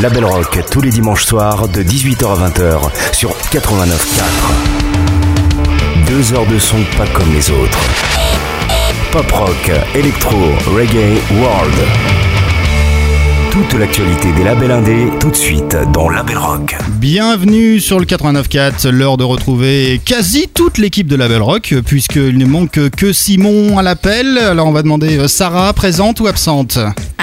La Belle Rock tous les dimanches soirs de 18h à 20h sur 89.4. Deux heures de son pas comme les autres. Pop rock, électro, reggae, world. Toute l'actualité des labels indés, tout de suite dans Label Rock. Bienvenue sur le 89.4, l'heure de retrouver quasi toute l'équipe de Label Rock, puisqu'il ne manque que Simon à l'appel. Alors on va demander euh, Sarah, présente ou absente?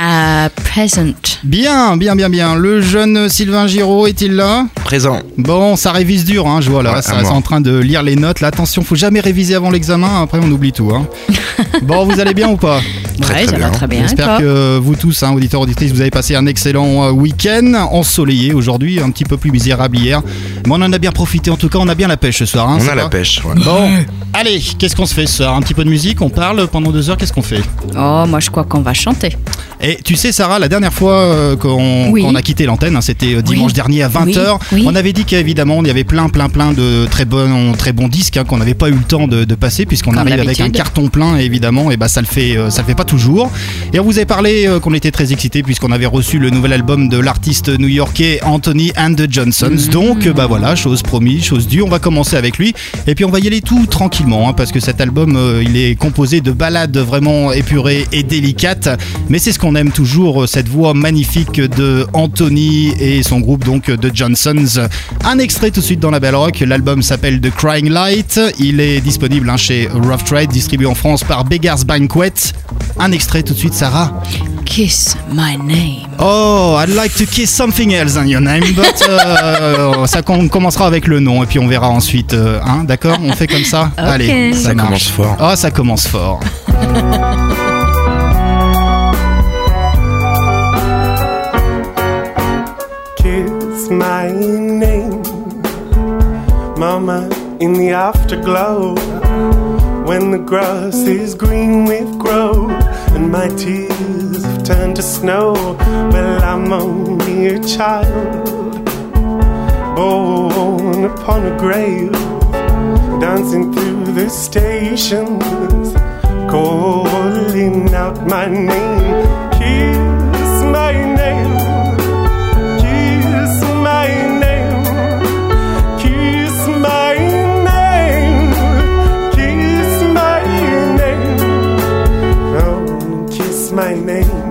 À present. Bien, bien, bien, bien. Le jeune Sylvain Giraud est-il là? Présent. Bon, ça révise dur, hein, je vois là, Ouais, ça c'est en train de lire les notes. Là, attention, faut jamais réviser avant l'examen, après on oublie tout. Hein. bon, vous allez bien ou pas? Très, ouais, très bien. très bien. J'espère que vous tous, hein, auditeurs, auditrices, vous avez passé un excellent euh, week-end ensoleillé aujourd'hui, un petit peu plus misérable hier. Mais on en a bien profité, en tout cas, on a bien la pêche ce soir. hein, On a la pêche. ouais. Bon, allez, qu'est-ce qu'on se fait ce soir? Un petit peu de musique, on parle pendant deux heures, qu'est-ce qu'on fait? Oh, moi je crois qu'on va chanter. Et tu sais, Sarah, la dernière fois euh, qu'on Oui. a quitté l'antenne, hein, c'était euh, dimanche Oui. dernier à 20h, Oui, oui. on avait dit qu'évidemment, il y avait plein, plein, plein de très bons, très bons disques hein, qu'on n'avait pas eu le temps de, de passer, puisqu'on arrive avec un carton plein, et évidemment, et bah, ça le fait, euh, ça le fait pas toujours. Et on vous avait parlé euh, qu'on était très excités, puisqu'on avait reçu le nouvel album de l'artiste new-yorkais Anthony and the Johnsons. Mm. Donc, bah voilà, chose promise, chose due, on va commencer avec lui. Et puis, on va y aller tout tranquillement, hein, parce que cet album, euh, il est composé de ballades vraiment épurées et délicates. Mais c'est ce qu'on aime toujours, euh, cette voix magnifique de Anthony et son groupe donc de Johnsons. Un extrait tout de suite dans la Belle Rock. L'album s'appelle The Crying Light. Il est disponible hein, chez Rough Trade, distribué en France par Beggars Banquet. Un extrait tout de suite, Sarah. Kiss my name. Oh, I'd like to kiss something else in your name, but euh, ça com- commencera avec le nom et puis on verra ensuite. euh, hein, D'accord On fait comme ça. Allez, ça, Ça commence fort. Oh, ça commence fort. kiss my name. Mama, in the afterglow, when the grass is green with growth and my tears have turned to snow, well, I'm only a child, born upon a grave, dancing through the stations, calling out my name. Kiss my name. Kiss my name. Kiss my name. Kiss my name. Oh, kiss my name.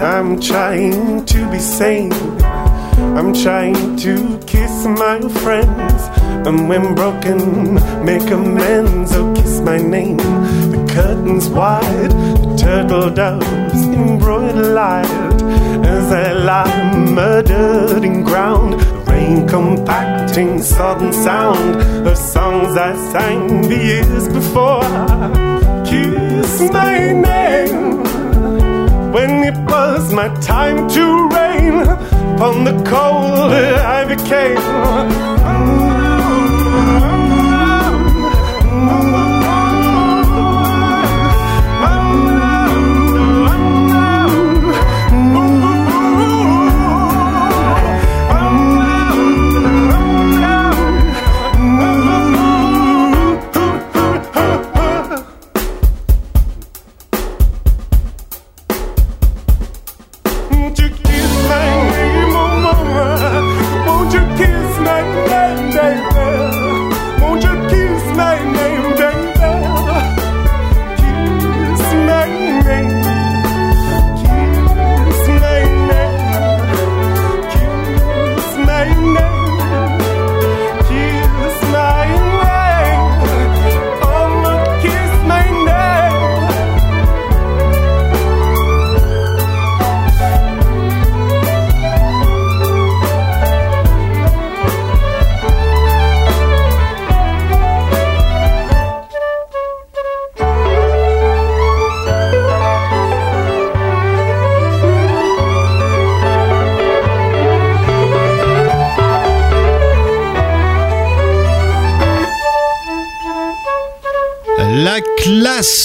I'm trying to be sane. I'm trying to kiss my friends. And when broken, make amends. Oh, kiss my name. The curtains wide, the turtle doves embroidered. As I lie murdered in ground, the rain compacting sodden sound of songs I sang the years before. Kiss my name when it was my time to reign upon the cold I became.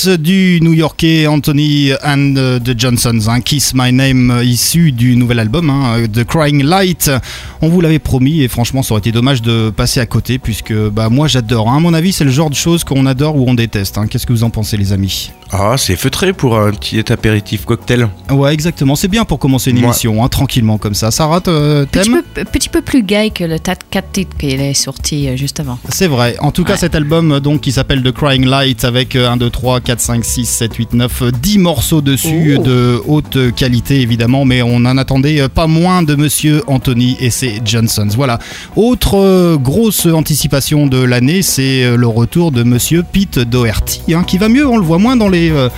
Du New-Yorkais Anthony and the Johnsons, hein, Kiss My Name, euh, issu du nouvel album hein, The Crying Light. On vous l'avait promis et franchement, ça aurait été dommage de passer à côté puisque bah moi j'adore. hein. À mon avis, c'est le genre de choses qu'on adore ou on déteste. hein. Qu'est-ce que vous en pensez, les amis? Ah, c'est feutré pour un petit apéritif cocktail. Ouais, exactement. C'est bien pour commencer une Ouais. émission, hein, tranquillement comme ça. Sarah, euh, Petit t'aimes? peu, petit peu plus gay que le tas de 4 titres qu'il est sorti euh, juste avant. C'est vrai. En tout cas, cet album euh, donc qui s'appelle The Crying Light avec euh, 1, 2, 3, 4, 5, 6, 7, 8, 9, euh, 10 morceaux dessus Oh. de haute qualité évidemment, mais on en attendait pas moins de Monsieur Anthony et ses Johnsons. Voilà. Autre euh, grosse anticipation de l'année, c'est euh, le retour de Monsieur Pete Doherty, hein, qui va mieux. On le voit moins dans les euh,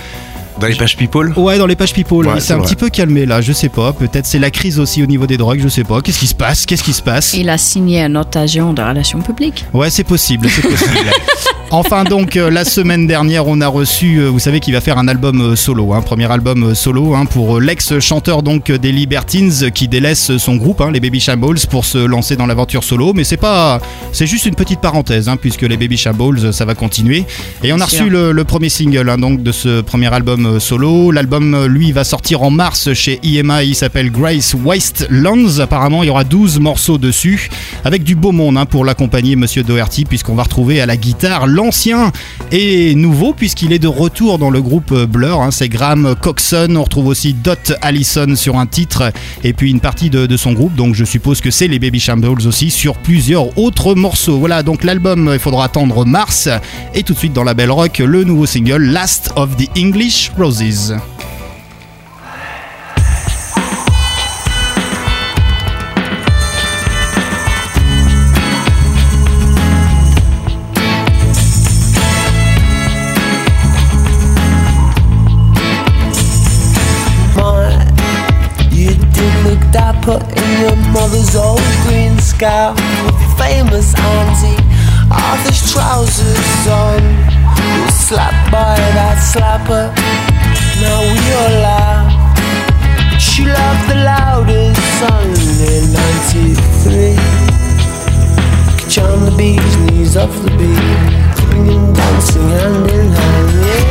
Dans les pages People? Ouais dans les pages people. Ouais, Il c'est s'est un vrai. petit peu calmé là. Je sais pas. Peut-être c'est la crise aussi au niveau des drogues. Je sais pas. Qu'est-ce qui se passe Qu'est-ce qui se passe? Il a signé un autre agent de relations publiques. Ouais, c'est possible, c'est possible. Enfin donc euh, la semaine dernière on a reçu, euh, vous savez qu'il va faire un album euh, solo, hein, premier album solo hein, pour l'ex-chanteur donc des Libertines qui délaisse son groupe, hein, les Baby Shambles, pour se lancer dans l'aventure solo. Mais c'est pas, c'est juste une petite parenthèse puisque les Baby Shambles ça va continuer. Et on a reçu le, le premier single donc de ce premier album solo. L'album lui va sortir en mars chez EMI, il s'appelle Grace Wastelands. Apparemment il y aura 12 morceaux dessus avec du beau monde pour l'accompagner Monsieur Doherty puisqu'on va retrouver à la guitare l'ancien et nouveau puisqu'il est de retour dans le groupe euh, Blur. hein. c'est Graham Coxon. On retrouve aussi Dot Allison sur un titre et puis une partie de, de son groupe. Donc je suppose que c'est les Baby Shambles aussi sur plusieurs autres morceaux. Voilà donc l'album il faudra attendre mars et tout de suite dans la belle rock le nouveau single Last of the English Roses. Scout With famous auntie Arthur's trousers on. You slapped by that slapper Now we all laugh. She loved the loudest only 93 Could charm the bee's knees off the beat Singing, dancing hand in hand Yeah,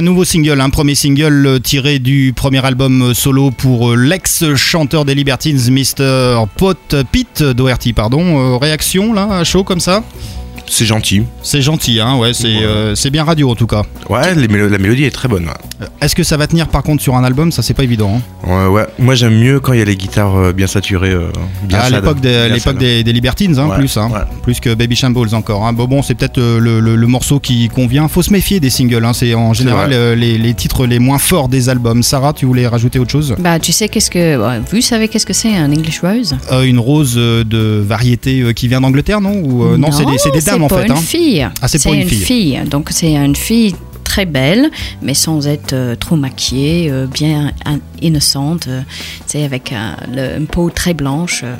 Voilà, nouveau single, un premier single euh, tiré du premier album euh, solo pour euh, l'ex-chanteur des Libertines, Mr. Pot Pete Doherty, pardon. Euh, réaction là, à chaud comme ça? C'est gentil. C'est gentil, hein, ouais, c'est Ouais. euh, bien radio en tout cas. Ouais, les mélo- la mélodie est très bonne. ouais. Euh, Est-ce que ça va tenir par contre sur un album? Ça, c'est pas évident. hein. Ouais, ouais. Moi j'aime mieux quand il y a les guitares euh, bien saturées. euh, bien à l'époque des, Libertines, hein, Ouais, plus, hein, ouais. plus que Baby Shambles encore. hein. Bon, bon, c'est peut-être le, le- le morceau qui convient. Faut se méfier des singles. hein. C'est en général les, les titres les moins forts des albums. Sarah, tu voulais rajouter autre chose? Bah, tu sais qu'est-ce que. Vous savez qu'est-ce que c'est un English Rose? Euh, Une rose de variété qui vient d'Angleterre, non? Ou, euh, non, c'est des, c'est des dames en pas fait. une hein. fille. Ah, c'est pas une fille. Donc c'est une fille très belle, mais sans être euh, trop maquillée, euh, bien in- innocente. euh, c'est avec un- une peau très blanche, euh,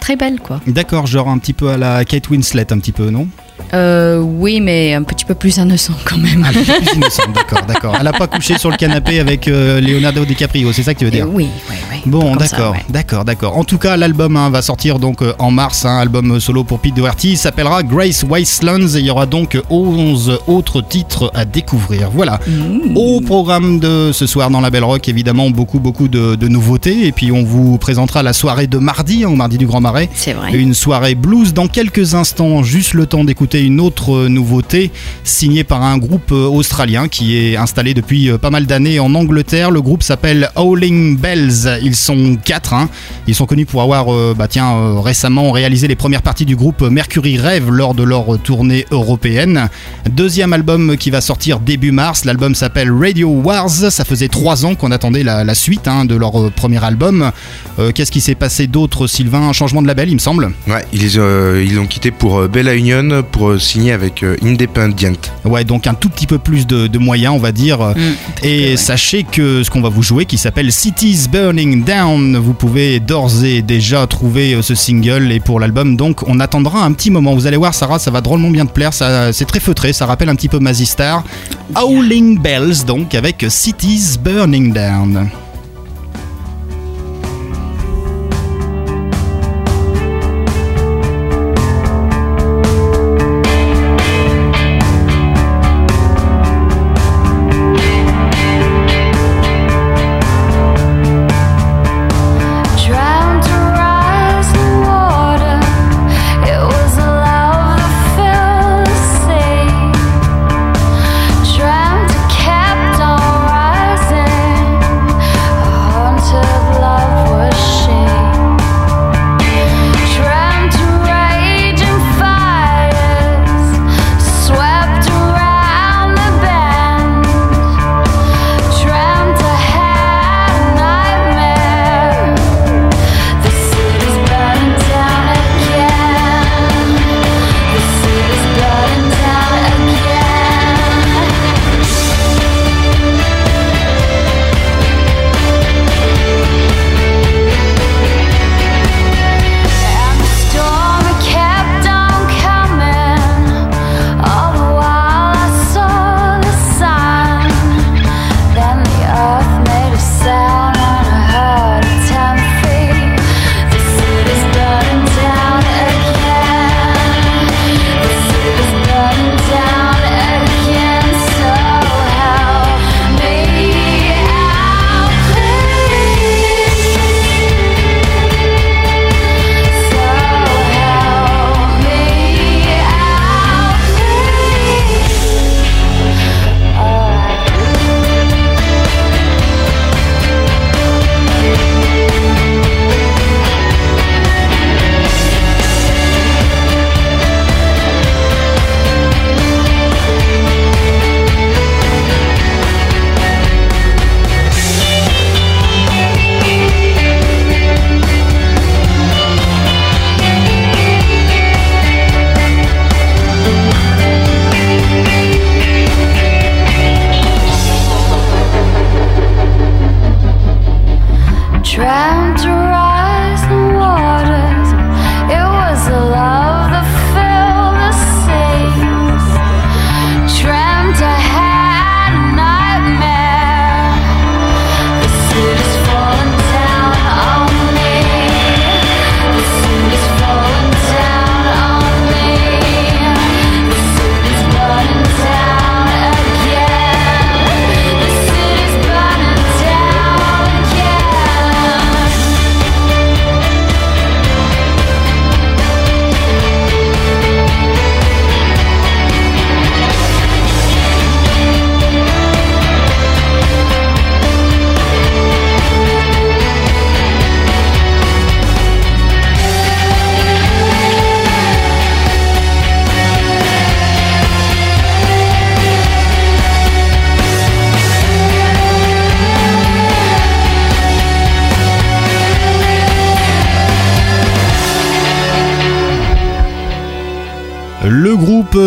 très belle quoi. D'accord, genre un petit peu à la Kate Winslet, un petit peu, non? Euh, oui, mais un petit peu plus innocent quand même. Peu plus innocente, d'accord, d'accord. Elle a pas couché sur le canapé avec euh, Leonardo DiCaprio, c'est ça que tu veux dire? Oui, oui, oui. Bon, d'accord, ouais. d'accord, d'accord. En tout cas, l'album hein, va sortir donc euh, en mars, un album solo pour Pete Doherty. Il s'appellera Grace Wastelands et il y aura donc 11 autres titres à découvrir. Voilà. Mmh. Au programme de ce soir dans la Belle Rock, évidemment, beaucoup, beaucoup de, de nouveautés. Et puis, on vous présentera la soirée de mardi, hein, au mardi du Grand Marais. C'est vrai. Une soirée blues dans quelques instants, juste le temps d'écouter une autre euh, nouveauté signée par un groupe euh, australien qui est installé depuis euh, pas mal d'années en Angleterre. Le groupe s'appelle Howling Bells. Ils sont quatre. hein. Ils sont connus pour avoir bah, tiens, récemment réalisé les premières parties du groupe Mercury Rêve lors de leur tournée européenne. Deuxième album qui va sortir début mars. L'album s'appelle Radio Wars. Ça faisait trois ans qu'on attendait la, suite hein, de leur premier album. Qu'est-ce qui s'est passé d'autre, Sylvain? Un changement de label, il me semble? Ouais, ils, ils quitté pour Bella Union pour euh, signer avec euh, Independent. Ouais, donc un tout petit peu plus de, de moyens, on va dire. Mmh, Et ouais. sachez que ce qu'on va vous jouer, qui s'appelle Cities Burning Down, vous pouvez d'ores et déjà trouver euh, ce single. Et pour l'album, donc, on attendra un petit moment. Vous allez voir, Sarah, ça va drôlement bien te plaire. Ça, c'est très feutré, ça rappelle un petit peu Mazzy Star. Howling Bells, donc, avec Cities Burning Down.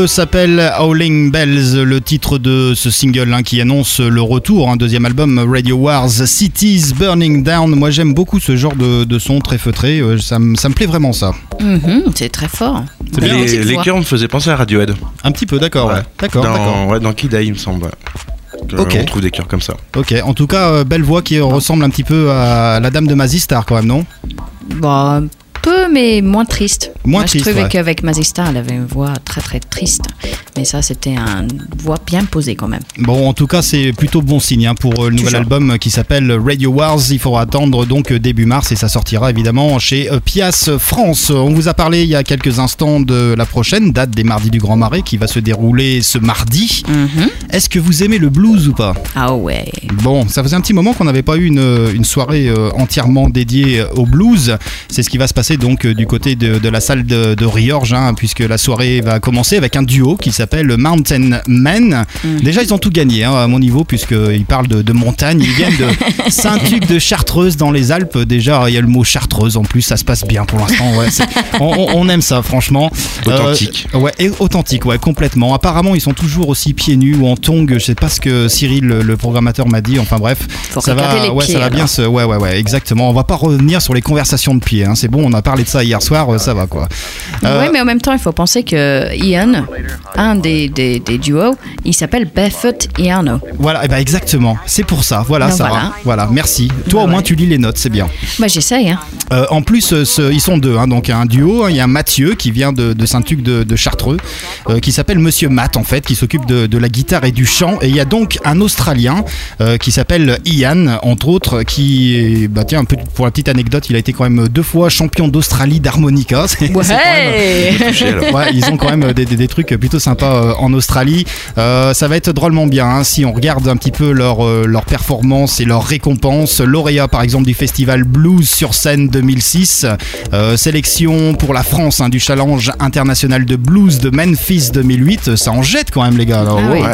Groupe s'appelle Howling Bells, le titre de ce single hein, qui annonce le retour, un deuxième album Radio Wars, Cities Burning Down. Moi j'aime beaucoup ce genre de, de son très feutré, euh, ça, me- ça me plaît vraiment ça. Mhm, c'est très fort. Bien. Les, chœurs me faisaient penser à Radiohead. Un petit peu, d'accord, ouais. D'accord. Dans, ouais, dans il me semble. ouais. Que Ok. On trouve des chœurs comme ça. Ok, en tout cas, euh, belle voix qui ressemble un petit peu à la dame de Mazistar quand même, non? Bon, peu, mais moins triste. Moins Moi, triste, Je trouvais ouais. qu'avec Mazista, elle avait une voix très très triste. Mais ça, c'était une voix bien posée quand même. Bon, en tout cas, c'est plutôt bon signe hein, pour euh, le nouvel album qui s'appelle Radio Wars. Il faudra attendre donc début mars et ça sortira évidemment chez euh, Pias France. On vous a parlé il y a quelques instants de la prochaine date des Mardis du Grand Marais qui va se dérouler ce mardi. Mhm. Est-ce que vous aimez le blues ou pas? Ah ouais. Bon, ça faisait un petit moment qu'on n'avait pas eu une, une soirée euh, entièrement dédiée au blues. C'est ce qui va se passer donc euh, du côté de, de la salle de, de Riorge, hein, puisque la soirée va commencer avec un duo qui s'appelle Mountain Men. Déjà, ils ont tout gagné hein, à mon niveau, puisqu'ils parlent de, de montagne. Ils viennent de Saint-Tuc de Chartreuse dans les Alpes. Déjà, il y a le mot Chartreuse en plus, ça se passe bien pour l'instant. Ouais, on, aime ça, franchement. Authentique. Euh, ouais, et authentique, ouais, complètement. Apparemment, ils sont toujours aussi pieds nus ou en tongs. Je sais pas ce que Cyril, le, le programmateur, m'a dit. Enfin bref, Faut ça va, les ouais, pieds, ça va bien se, ouais, ouais, ouais, exactement. On va pas revenir sur les conversations de pieds. hein. C'est bon, on a parlé de ça hier soir, euh, ça va quoi. Euh, Oui, mais en même temps, il faut penser que Ian, un des, des, des duos, il s'appelle Barefoot Iano. Voilà, et ben exactement. C'est pour ça. Voilà, Ben Sarah. voilà. Voilà, merci. Toi, au Ouais. moins, tu lis les notes, c'est bien. Bah, j'essaye. Hein. Euh, en plus, ce- ils sont deux, hein, donc un duo. hein. Il y a Mathieu qui vient de, de Saint-Tuc de, de Chartreux, euh, qui s'appelle Monsieur Matt en fait, qui s'occupe de, de la guitare et du chant. Et il y a donc un Australien euh, qui s'appelle Ian, entre autres, qui, bah tiens, un peu pour la petite anecdote, il a été quand même deux fois champion d'Australie d'harmonica. C'est- c'est quand même- Ouais ils ont quand même des, des- des trucs plutôt sympas euh, en Australie. Euh, ça va être drôlement bien hein, si on regarde un petit peu leur, euh, leur performance et leurs récompenses. Lauréat par exemple du festival Blues sur scène 2006. Euh, sélection pour la France hein, du challenge international de blues de Memphis 2008. Ça en jette quand même les gars. Ah oui. Ouais.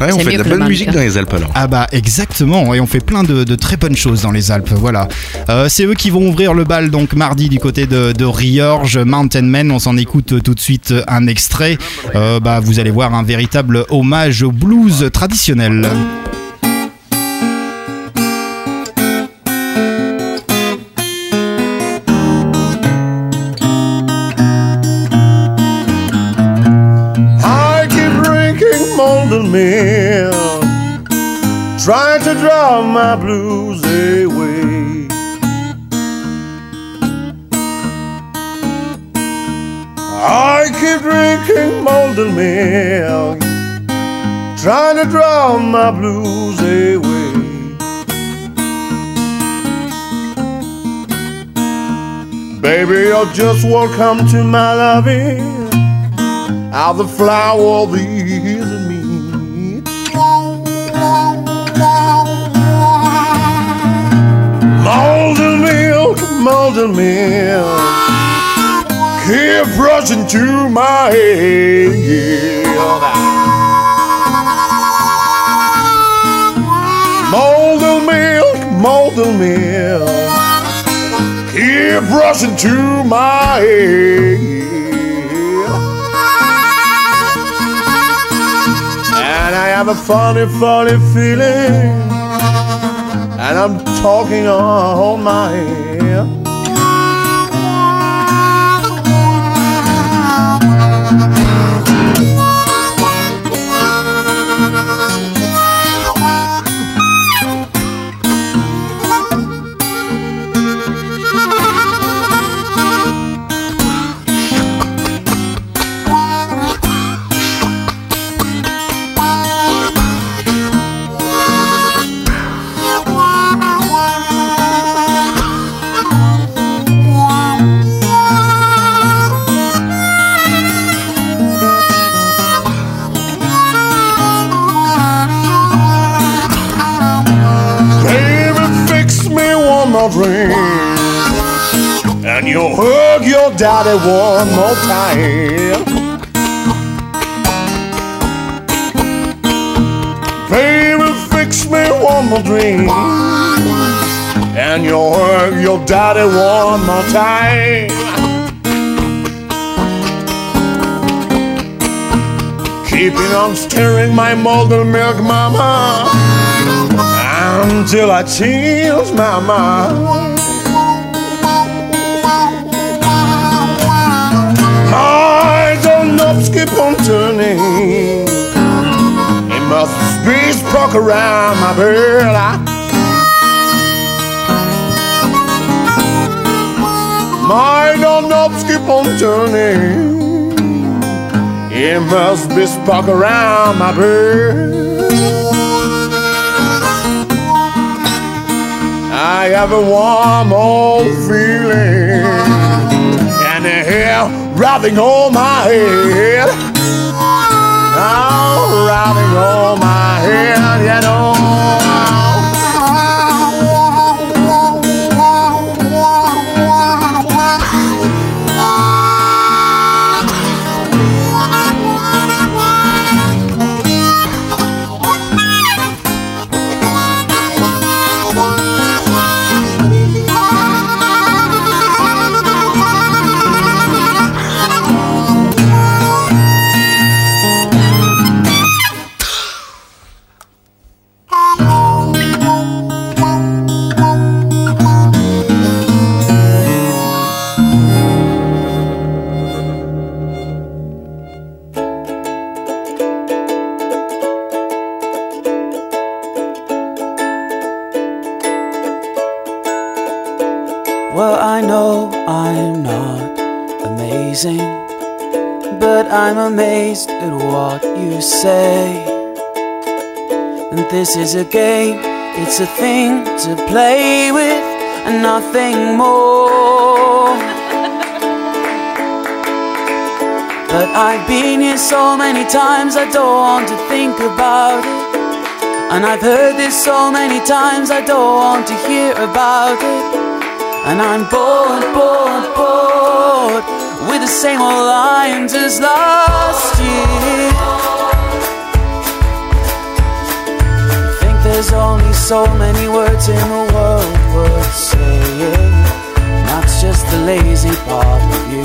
Ouais, on fait de la bonne musique mannequin. dans les Alpes alors. Ah bah exactement, et on fait plein de, de très bonnes choses dans les Alpes, voilà. Euh, c'est eux qui vont ouvrir le bal donc mardi du côté de, Riorge, Mountain Men, on s'en écoute tout de suite un extrait. Euh, bah, vous allez voir un véritable hommage au blues traditionnel. To draw my blues. I keep drinking Molden Milk, trying to drown my blues away. Baby, you're just welcome to my loving. How the flower of the me. Molten milk, molten milk, keep rushing to my head. Molten milk, molten milk, keep rushing to my head. And I have a funny, funny feeling. And I'm talking on my head. One. And you'll hug your daddy one more time. Baby, fix me one more drink. And you'll hug your daddy one more time. keeping on stirring my molten milk, mama, until I change my mind. My doorknobs keep on turning. It must be stuck around my. I- My doorknobs keep on turning. It must be stuck around my bed. I have a warm old feeling and the hair wrapping on my head. Oh, wrapping on my head, you know. But I'm amazed at what you say. And this is a game, it's a thing to play with, and nothing more. But I've been here so many times, I don't want to think about it. And I've heard this so many times, I don't want to hear about it. And I'm bored, bored, bored with the same old lines as last year. I think there's only so many words in the world worth saying. That's just the lazy part of you.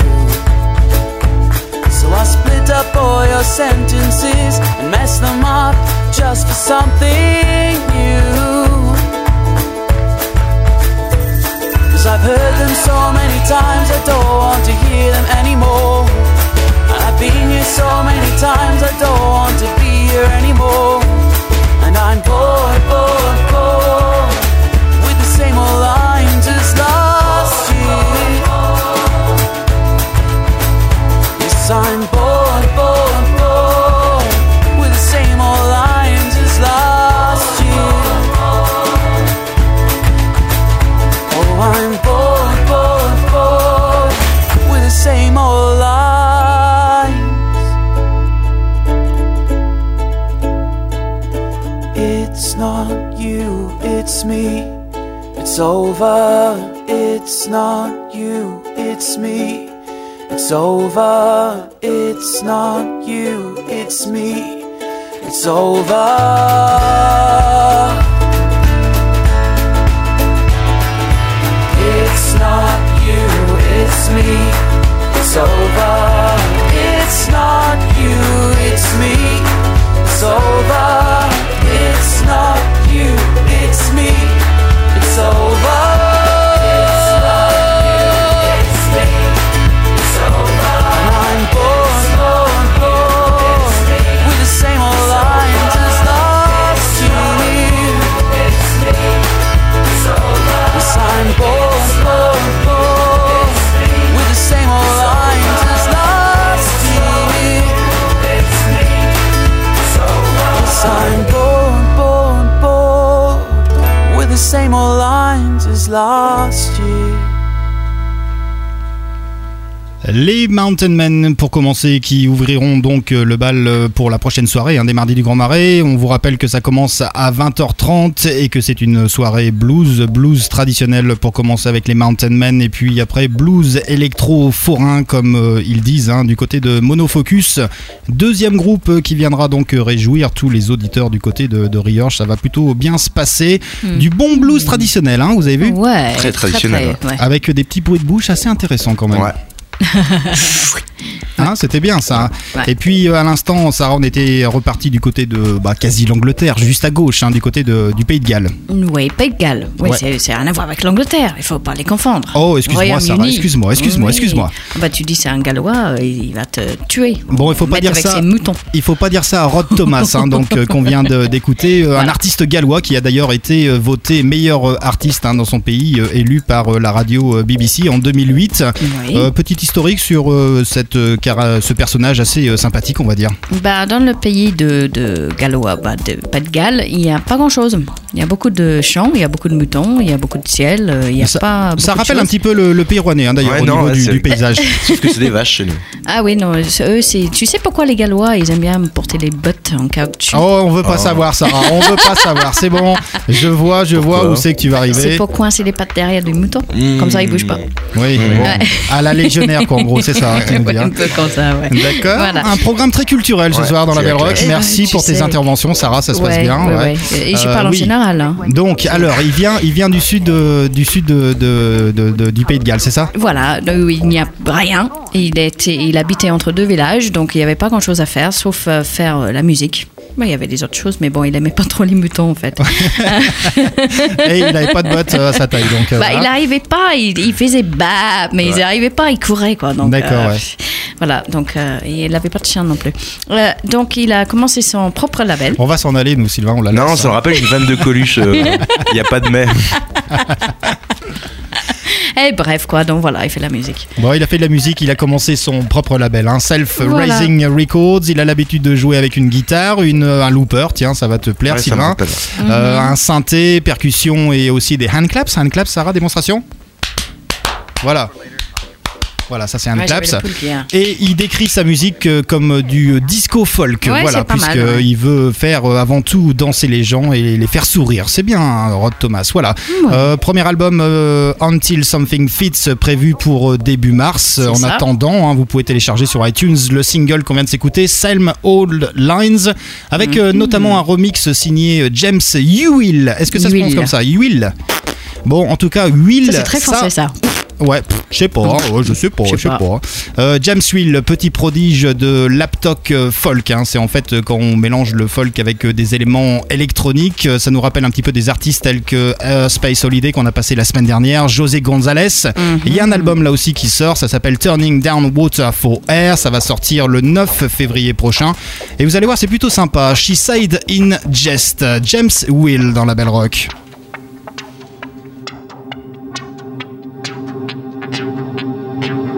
So I split up all your sentences and mess them up just for something new. I've heard them so many times, I don't want to hear them anymore. And I've been here so many times, I don't want to be here anymore. And I'm bored, bored, bored with the same old lines It's over. It's not you, it's me. It's over. It's not you, it's me. It's over. It's not you, it's me. It's over. It's not you, I'm bored, bored, bored with the same old lines as last Les Mountain Men pour commencer qui ouvriront donc euh, le bal euh, pour la prochaine soirée, un des mardis du Grand Marais. On vous rappelle que ça commence à 20h30 et que c'est une soirée blues, blues traditionnel pour commencer avec les Mountain Men et puis après blues électro forain comme euh, ils disent hein, du côté de Monofocus. Deuxième groupe qui viendra donc réjouir tous les auditeurs du côté de, de Riorge. Ça va plutôt bien se passer. Hmm. Du bon blues traditionnel, hein, vous avez vu? Ouais. Très traditionnel, très, ouais. Avec des petits bruits de bouche assez intéressants quand même. Ouais. Hein, C'était bien ça. Ouais. Et puis à l'instant, Sarah, on était reparti du côté de bah, quasi l'Angleterre, juste à gauche, hein, du côté de- du Pays de Galles. Oui, Pays de Galles. Oui, Ouais. c'est- rien à voir avec l'Angleterre. Il faut pas les confondre. Oh, excuse-moi, Sarah, excuse-moi, excuse-moi, Oui. excuse-moi. Ah Bah, tu dis c'est un Gallois, euh, il va te tuer. Bon, il faut pas dire avec ça. ses moutons. Il faut pas dire ça à Rod Thomas, hein, donc euh, qu'on vient d'écouter, euh, un artiste gallois qui a d'ailleurs été voté meilleur artiste hein, dans son pays, euh, élu par la radio BBC en 2008. Oui. Euh, petit historique sur euh, cette, euh, ce personnage assez euh, sympathique, on va dire. Bah, dans le pays de, de Gallois, bah, de Pas de Galles, il n'y a pas grand-chose. Il y a beaucoup de champs, il y a beaucoup de moutons, il y a beaucoup de ciel, euh, il n'y a ça, pas ça rappelle un petit peu le, le pays rouennais, hein, d'ailleurs, Ouais, au non, niveau ouais, du, c'est- du paysage. Sauf que c'est des vaches chez nous. Ah oui, non, c'est- eux, c'est... Tu sais pourquoi les Gallois, ils aiment bien porter les bottes en caoutchouc? Oh, on veut pas savoir, Sarah. On veut pas savoir. C'est bon. Je vois, je vois où c'est que tu vas C'est arriver. pour coincer les pattes derrière du mouton. Comme ça, ils bougent pas. Oui, bon. Ouais. à la légionnaire, quoi, en gros, c'est ça. hein, Ouais, un peu comme ça, ouais. D'accord. Voilà. Un programme très culturel ce Ouais, soir dans la Belle Rock. Merci Ouais, tu pour tes sais. interventions, Sarah. Ça se passe bien. Et je Euh, parle en oui. général. hein. Donc, alors, il vient, il vient du sud, de- du sud de, de- du pays de Galles, c'est ça? Voilà, là où il n'y a rien. Il, était, il habitait entre deux villages, donc il n'y avait pas grand-chose à faire, sauf euh, faire euh, la musique. Bah, il y avait des autres choses, mais bon, il aimait pas trop les moutons en fait. Et il n'avait pas de bottes euh, à sa taille, donc. euh, Bah, voilà. il n'arrivait pas, il, il faisait bah, mais il n'arrivait pas, il courait quoi. donc, D'accord, euh, ouais. Voilà, donc euh, il n'avait pas de chien non plus. Euh, donc il a commencé son propre label. On va s'en aller, nous, Sylvain. On la Non, laisse, ça me hein. rappelle une vanne de Coluche. Il n'y a pas de mer. Et bref quoi, donc voilà, il fait la musique. Bon, il a fait de la musique, il a commencé son propre label, hein, Self Voilà. Rising Records. Il a l'habitude de jouer avec une guitare, une, un looper, tiens, ça va te plaire, Ouais, ça me Sylvain. rappelle. Euh, un synthé, percussion et aussi des hand claps. Hand claps, Sarah, démonstration? Voilà. Voilà, ça c'est hand Ouais, claps. Et il décrit sa musique euh, comme du euh, disco folk, Ouais, voilà, puisqu'il veut faire euh, avant tout danser les gens et les faire sourire. C'est bien, hein, Rod Thomas. Voilà. Euh, premier album euh, Until Something Fits prévu pour euh, début mars. En ça. attendant, hein, vous pouvez télécharger sur iTunes le single qu'on vient de s'écouter, Selm Old Lines, avec euh, Mhm. notamment un remix signé euh, James Ewell. Est-ce que ça se prononce comme ça Ewell. Bon, en tout cas, Will. C'est très français ça. Ouais, pff, je sais pas, ouais, je sais pas, Je sais pas. pas. Euh, James Will, le petit prodige de Laptok euh, Folk. hein. C'est en fait euh, quand on mélange le folk avec des éléments électroniques. Ça nous rappelle un petit peu des artistes tels que euh, Space Holiday qu'on a passé la semaine dernière, José Gonzalez. Il y a un album là aussi qui sort, ça s'appelle Turning Down Water for Air. Ça va sortir le 9 février prochain. Et vous allez voir, c'est plutôt sympa. She Said in Jest. James Will dans la Belle Rock.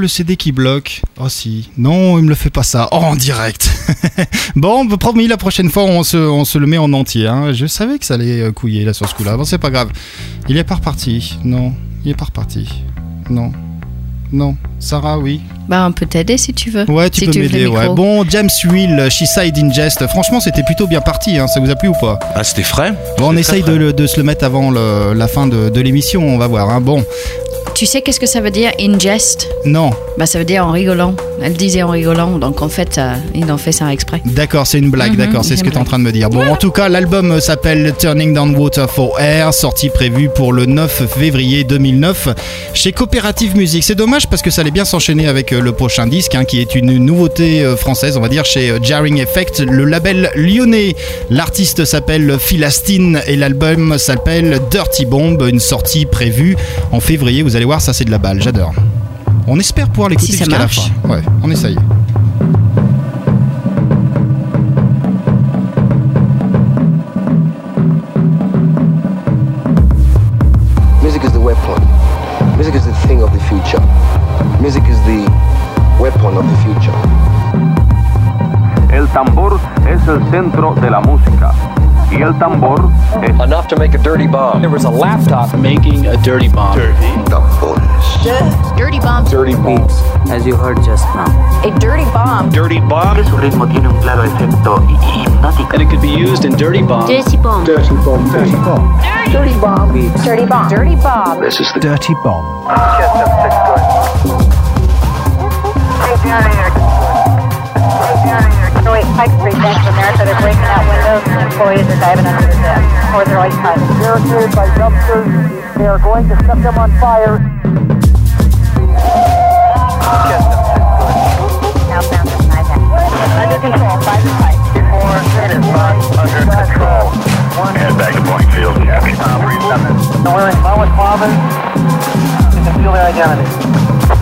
le CD qui bloque. Oh si. Non, il me le fait pas ça. Oh, en direct. bon, bah, promis, la prochaine fois, on se, on se le met en entier. hein. Je savais que ça allait euh, couiller là sur ce coup-là. Bon, c'est pas grave. Il est pas reparti. Non, il est pas reparti. Non. Non. Sarah, oui. Bah, on peut t'aider si tu veux. Ouais, tu Si peux m'aider. Ouais. Bon, James Will, She Side in Jest. Franchement, c'était plutôt bien parti. hein. Ça vous a plu ou pas? Ah, c'était frais Bon, on essaye de, le- de se le mettre avant le- la fin de, de l'émission. On va voir. hein. Bon, Tu sais qu'est-ce que ça veut dire in jest? Non. Bah, ça veut dire en rigolant. Elle disait en rigolant, donc en fait, il en fait ça exprès. D'accord, c'est une blague, Mhm, d'accord, c'est ce que tu es en train de me dire. Bon, en tout cas, l'album euh, s'appelle Turning Down Water for Air, sortie prévue pour le 9 février 2009 chez Coopérative Musique. C'est dommage parce que ça allait bien s'enchaîner avec euh, le prochain disque, hein, qui est une nouveauté euh, française, on va dire, chez Jarring Effect, le label lyonnais. L'artiste s'appelle Philastine et l'album s'appelle Dirty Bomb, une sortie prévue en février. Vous allez voir, ça c'est de la balle, j'adore. On espère pouvoir l'écouter Si jusqu'à la fin. Ouais, on essaye. Music is the weapon. Music is the thing of the future. Music is the weapon of the future. El tambor es el centro de la música. Y el tambor es Enough to make a dirty bomb. There was a laptop making a dirty bomb. Dirty bomb. Dirty beats. As you heard just now. A dirty bomb. Dirty bomb. Su ritmo tiene un claro efecto hipnótico. And it could be used in dirty bomb. Dirty bomb. Dirty bomb. Dirty bomb. Dirty bomb. Dirty bomb. Dirty bomb. This is the Dirty bomb. Wait, Pike Street, Bank of America, they're breaking out windows and employees are diving under the desk. Or they're like hiding. Barricaded by dumpsters. They are going to set them on fire. We're in balaclavas. You can feel their identity.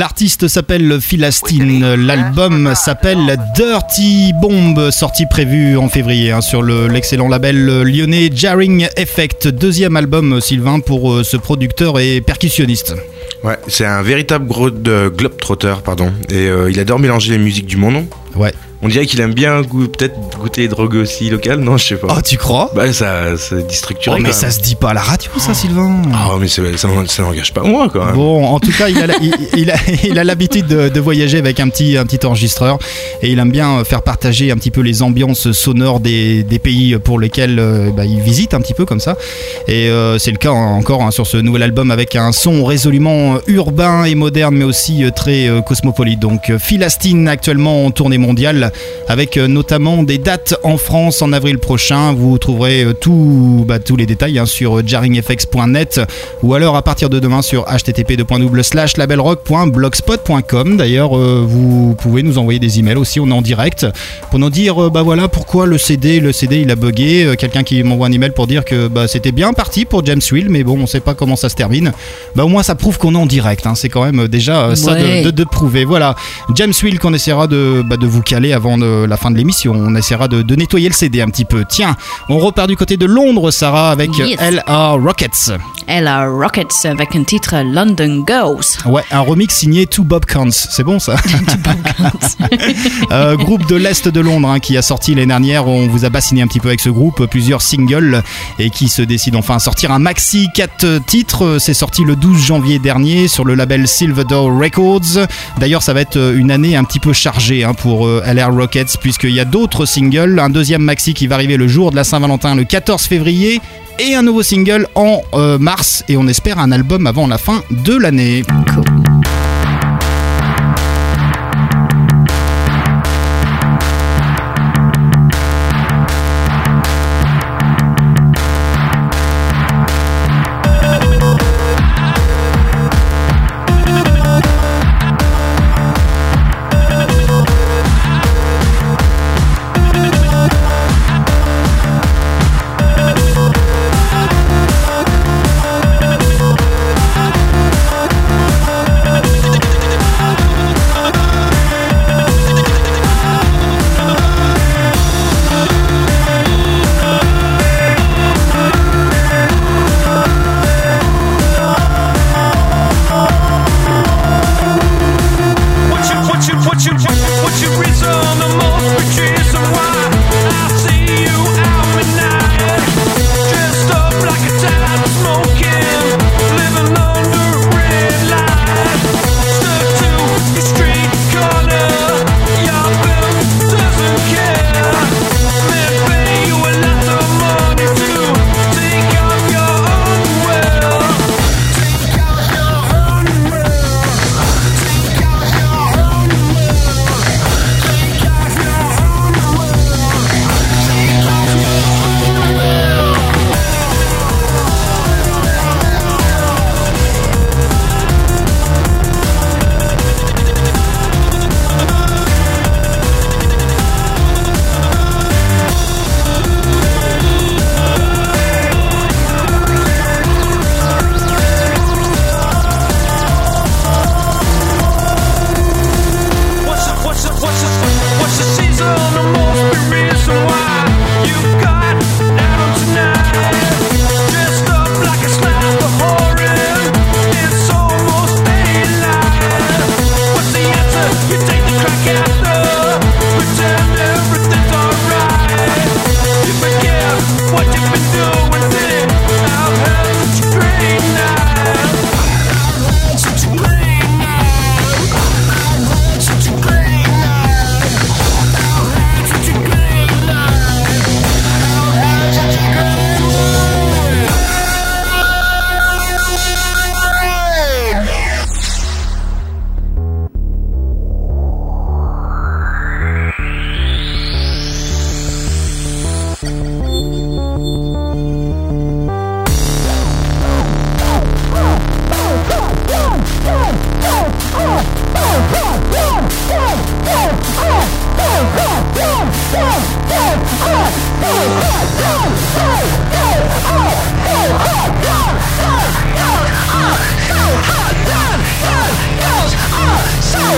L'artiste s'appelle Philastine, l'album s'appelle Dirty Bomb, sortie prévue en février hein, sur le- l'excellent label lyonnais Jarring Effect. Deuxième album, Sylvain, pour euh, ce producteur et percussionniste. Ouais, c'est un véritable gros de globetrotter, pardon. Et euh, il adore mélanger les musiques du monde. Ouais. On dirait qu'il aime bien peut-être goûter les drogues aussi locales, non, je sais pas. Oh, tu crois? Bah, ça, ça déstructure. Oh, mais ça se dit pas à la radio, ça, Sylvain Ah, mais c'est- ça, ça n'engage pas moi, même. Bon, en tout cas, il a il, il a il a l'habitude de, de voyager avec un petit, un petit enregistreur et il aime bien faire partager un petit peu les ambiances sonores des, des pays pour lesquels euh, bah, il visite un petit peu comme ça. Et euh, c'est le cas encore hein, sur ce nouvel album avec un son résolument urbain et moderne, mais aussi euh, très euh, cosmopolite. Donc, euh, Philastine actuellement en tournée mondiale avec euh, notamment des dates en France en avril prochain. Vous trouverez euh, tout, bah, tous les détails hein, sur euh, jarringfx.net ou alors à partir de demain sur http://labelrock.blogspot.com. D'ailleurs, euh, vous pouvez nous envoyer des emails aussi, on est en direct pour nous dire bah voilà pourquoi le CD, le CD il a bugué. Quelqu'un qui m'envoie un email pour dire que bah, c'était bien parti pour James Will, mais bon, on sait pas comment ça se termine. Bah au moins ça prouve qu'on est en direct. hein. C'est quand même déjà ça de- Ouais. de, de prouver. Voilà, James Will qu'on essaiera de, bah, de vous caler avant de- la fin de l'émission. On essaiera de, de nettoyer le CD un petit peu. Tiens, on repart du côté de Londres, Sarah, avec Yes. LA Rockets. Elle a Rockets avec un titre London Girls. Ouais, un remix signé To Bob Cans. C'est bon ça Euh, Groupe de l'Est de Londres hein, qui a sorti l'année dernière. On vous a bassiné un petit peu avec ce groupe, plusieurs singles et qui se décide enfin à sortir un maxi 4 titres. C'est sorti le 12 janvier dernier sur le label Silver Door Records. D'ailleurs, ça va être une année un petit peu chargée hein, pour euh, LR Rockets puisqu'il y a d'autres singles. Un deuxième maxi qui va arriver le jour de la Saint-Valentin, le 14 février. Et un nouveau single en euh, mars et on espère un album avant la fin de l'année.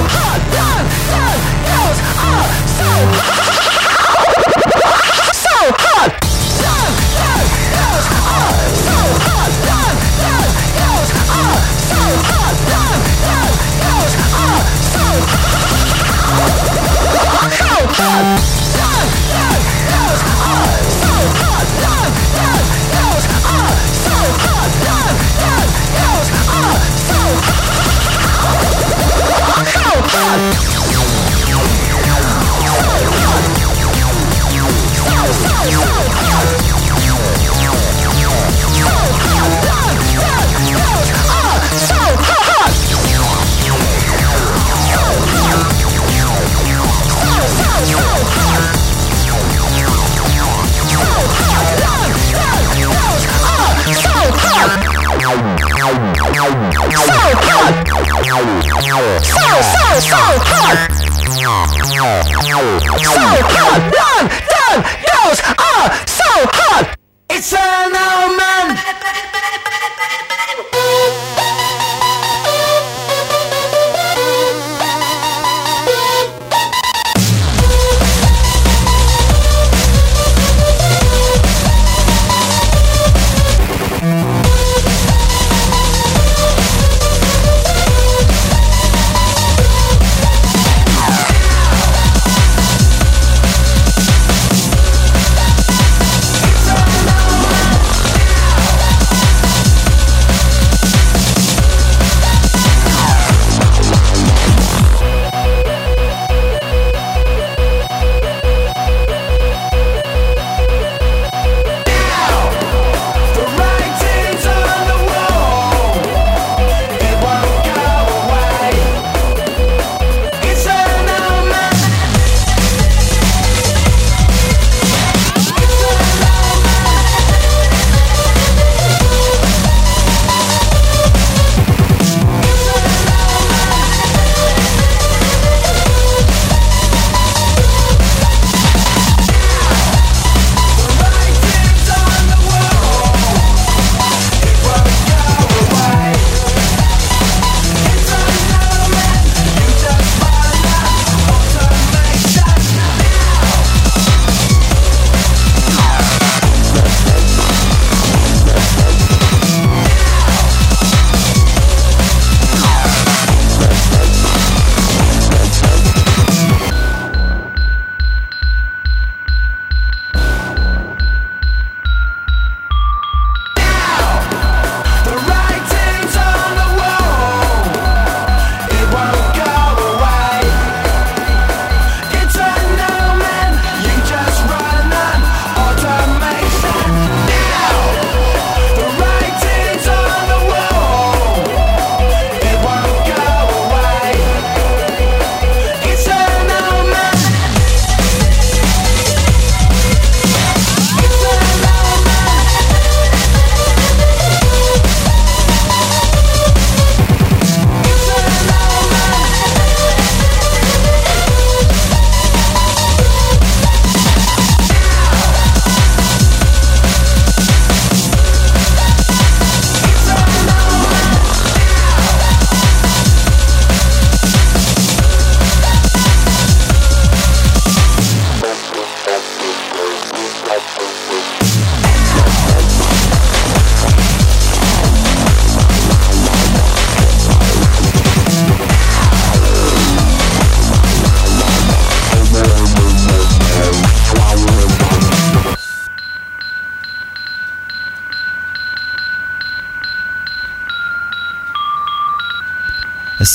Hot.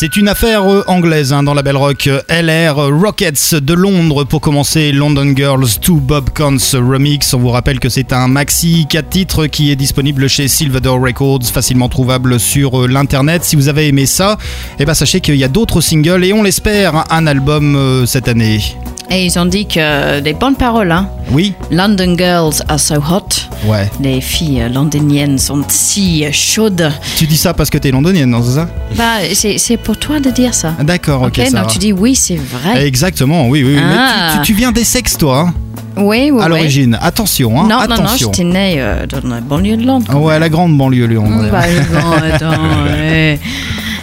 C'est une affaire euh, anglaise hein, dans la belle rock. LR Rockets de Londres pour commencer London Girls to Bob Cons Remix. On vous rappelle que c'est un maxi 4 titres qui est disponible chez Silverdor Records, facilement trouvable sur euh, l'internet. Si vous avez aimé ça, eh ben sachez qu'il y a d'autres singles et on l'espère un album euh, cette année. Et ils ont dit que des bonnes paroles, hein. Oui. London girls are so hot. Ouais. Les filles euh, londoniennes sont si euh, chaudes. Tu dis ça parce que t'es londonienne, non, c'est ça? Bah, c'est c'est pour toi de dire ça. D'accord, ok. ça donc tu dis oui, c'est vrai. Exactement, oui, oui. oui. Mais Ah. tu, tu- tu viens des sexes, toi, hein, Oui, oui, à oui. l'origine. Attention, hein, Non, non, non, j'étais née euh, dans la banlieue de Londres. Ah ouais, la grande banlieue Lyon. ouais. Bah, attends, ouais.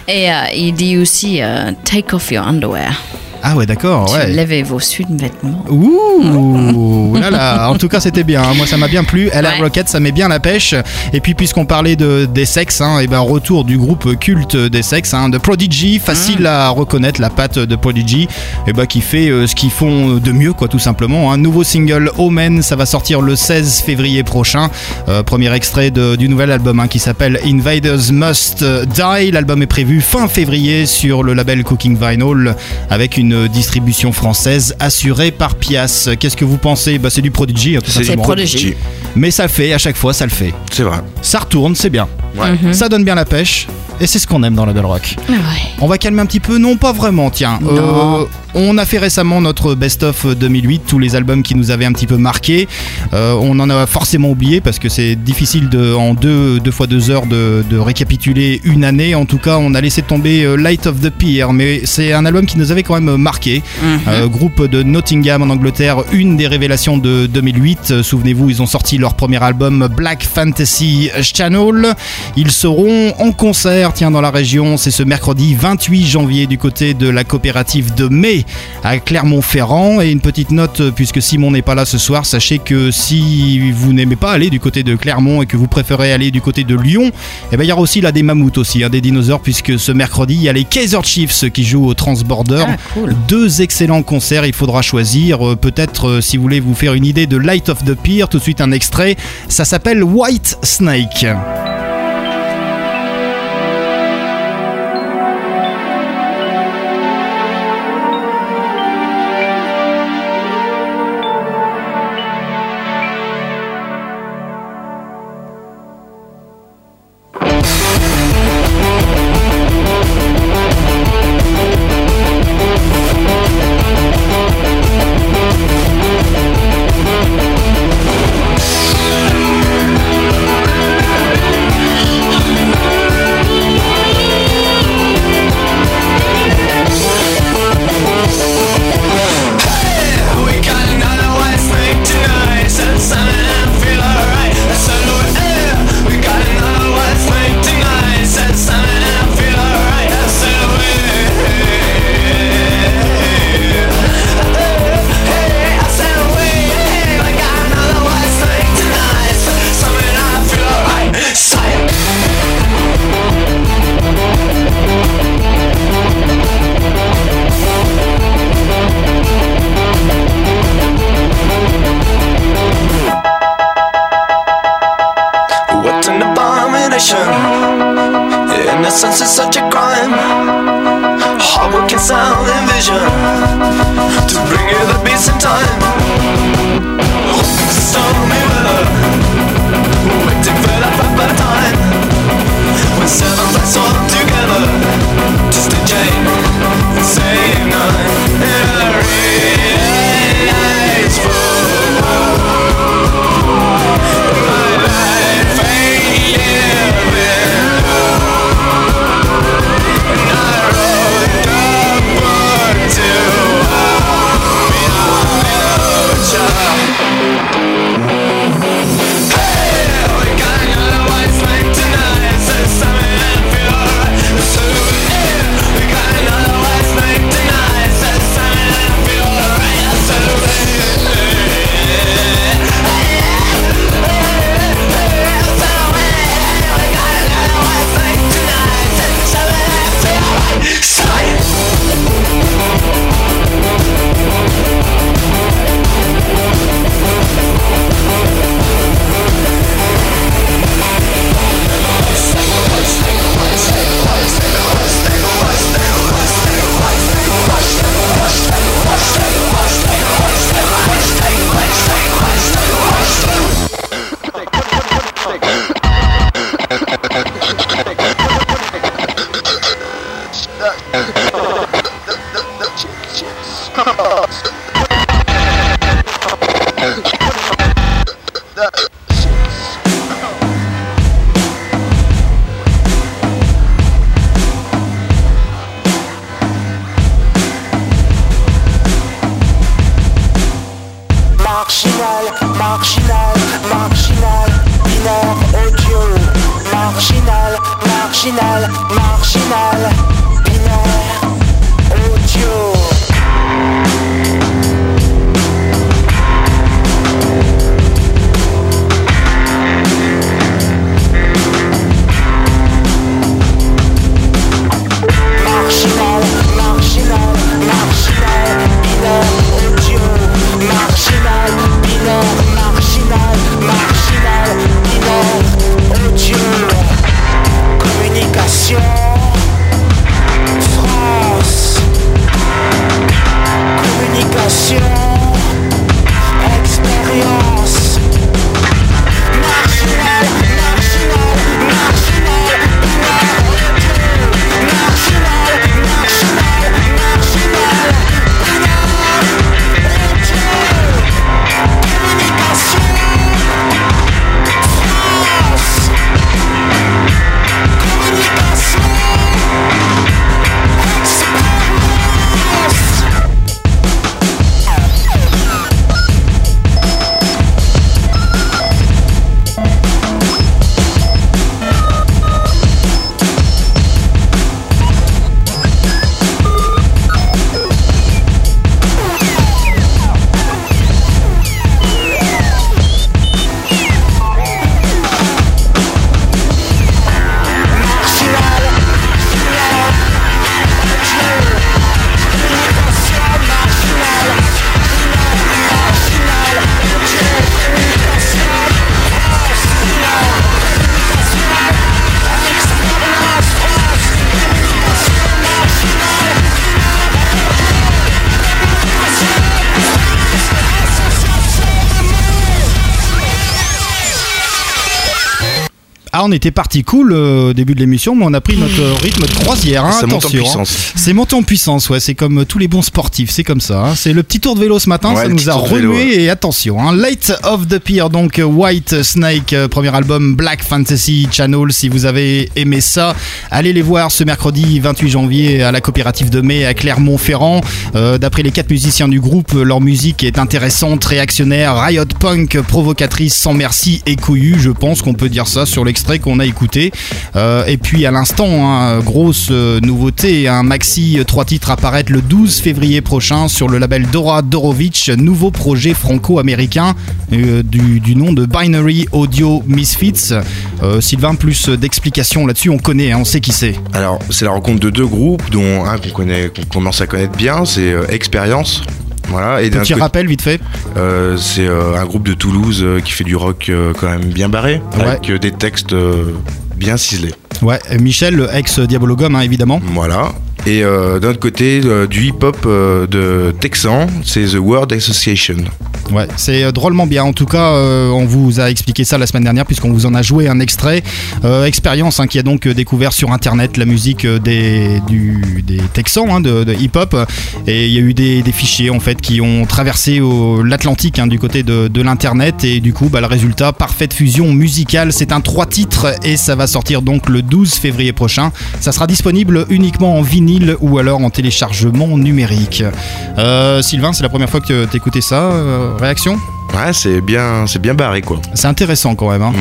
Et euh, il dit aussi euh, take off your underwear. Ah ouais, d'accord, ouais. Levez vos sous-vêtements. Ouh là là, en tout cas c'était bien, hein. moi ça m'a bien plu. LR Rocket ça met bien la pêche. Et puis puisqu'on parlait de, des sexes, hein, et ben retour du groupe culte des sexes, hein, de Prodigy, facile à reconnaître la patte de Prodigy, et ben qui fait euh, ce qu'ils font de mieux quoi tout simplement. Un nouveau single Omen, ça va sortir le 16 février prochain. Euh, premier extrait de- du nouvel album hein, qui s'appelle Invaders Must Die. L'album est prévu fin février sur le label Cooking Vinyl avec une distribution française assurée par Pias. Qu'est-ce que vous pensez? Bah, C'est du Prodigy. hein, tout C'est Prodigy. Mais ça le fait, à chaque fois ça le fait. C'est vrai. Ça retourne, c'est bien. Ouais. Mhm. Ça donne bien la pêche. Et c'est ce qu'on aime dans la Belle Rock. Ouais. On va calmer un petit peu Non, pas vraiment, tiens. Euh, on a fait récemment notre best-of 2008, tous les albums qui nous avaient un petit peu marqué. Euh, on en a forcément oublié parce que c'est difficile de, en deux, deux fois deux heures de, de récapituler une année. En tout cas, on a laissé tomber euh, Light of the Pier, mais c'est un album qui nous avait quand même marqué. Euh, groupe de Nottingham en Angleterre, une des révélations de 2008. Euh, Souvenez-vous, ils ont sorti leur premier album Black Fantasy Channel. Ils seront en concert, tiens, dans la région. C'est ce mercredi 28 janvier du côté de la coopérative de Mai à Clermont-Ferrand. Et une petite note, euh, puisque Simon n'est pas là ce soir, sachez que si vous n'aimez pas aller du côté de Clermont et que vous préférez aller du côté de Lyon, eh ben, il y aura aussi là des mammouths aussi, hein, des dinosaures, puisque ce mercredi, il y a les Kaiser Chiefs qui jouent au Transborder. Ah, cool. Deux excellents concerts, il faudra choisir. Euh, Peut-être euh, si vous voulez vous faire une idée de Light of the Pier, tout de suite un extrait. Ça s'appelle White Snake. Ah, on était parti cool euh, au début de l'émission, mais on a pris notre rythme de croisière. hein, attention, puissance. hein. C'est monté en puissance, ouais. C'est comme euh, tous les bons sportifs, c'est comme ça. hein. C'est le petit tour de vélo ce matin, Ouais, ça nous a vélo, remué. Et attention, hein, Light of the Pier, donc euh, White Snake, premier album Black Fantasy Channel. Si vous avez aimé ça, allez les voir ce mercredi 28 janvier à la coopérative de mai à Clermont-Ferrand. Euh, D'après les quatre musiciens du groupe, leur musique est intéressante, réactionnaire, riot punk, provocatrice, sans merci et couillue. Je pense qu'on peut dire ça sur l'extrait qu'on a écouté. Euh, et puis à l'instant, hein, grosse euh, nouveauté, un maxi euh, trois titres apparaître le 12 février prochain sur le label Dora Dorovic, nouveau projet franco-américain euh, du, nom de Binary Audio Misfits. Euh, Sylvain, plus d'explications là-dessus, on connaît, hein, on sait qui c'est. Alors, c'est la rencontre de deux groupes, dont un qu'on qu'on commence à connaître bien, c'est euh, Experience. Voilà, et d'un Petit rappel vite fait. Euh, c'est euh, un groupe de Toulouse euh, qui fait du rock quand même bien barré, avec des textes bien ciselés. Ouais, Michel, le ex-Diabologum, hein, évidemment. Voilà. Et euh, d'un autre côté, euh, du hip-hop euh, de Texan, c'est The Word Association. Ouais, c'est drôlement bien. En tout cas, on vous a expliqué ça la semaine dernière puisqu'on vous en a joué un extrait. Expérience hein, qui a donc découvert sur internet la musique des, des Texans hein, de, hip-hop. Et il y a eu des, fichiers en fait qui ont traversé l'Atlantique hein, du côté de, de l'internet. Et du coup, bah, le résultat, parfaite fusion musicale. C'est un trois titres et ça va sortir donc le 12 février prochain. Ça sera disponible uniquement en vinyle ou alors en téléchargement numérique. Euh, Sylvain, c'est la première fois que tu écoutais ça. euh, réaction? Ouais, c'est bien, c'est bien barré quoi. c'est intéressant quand même. hein.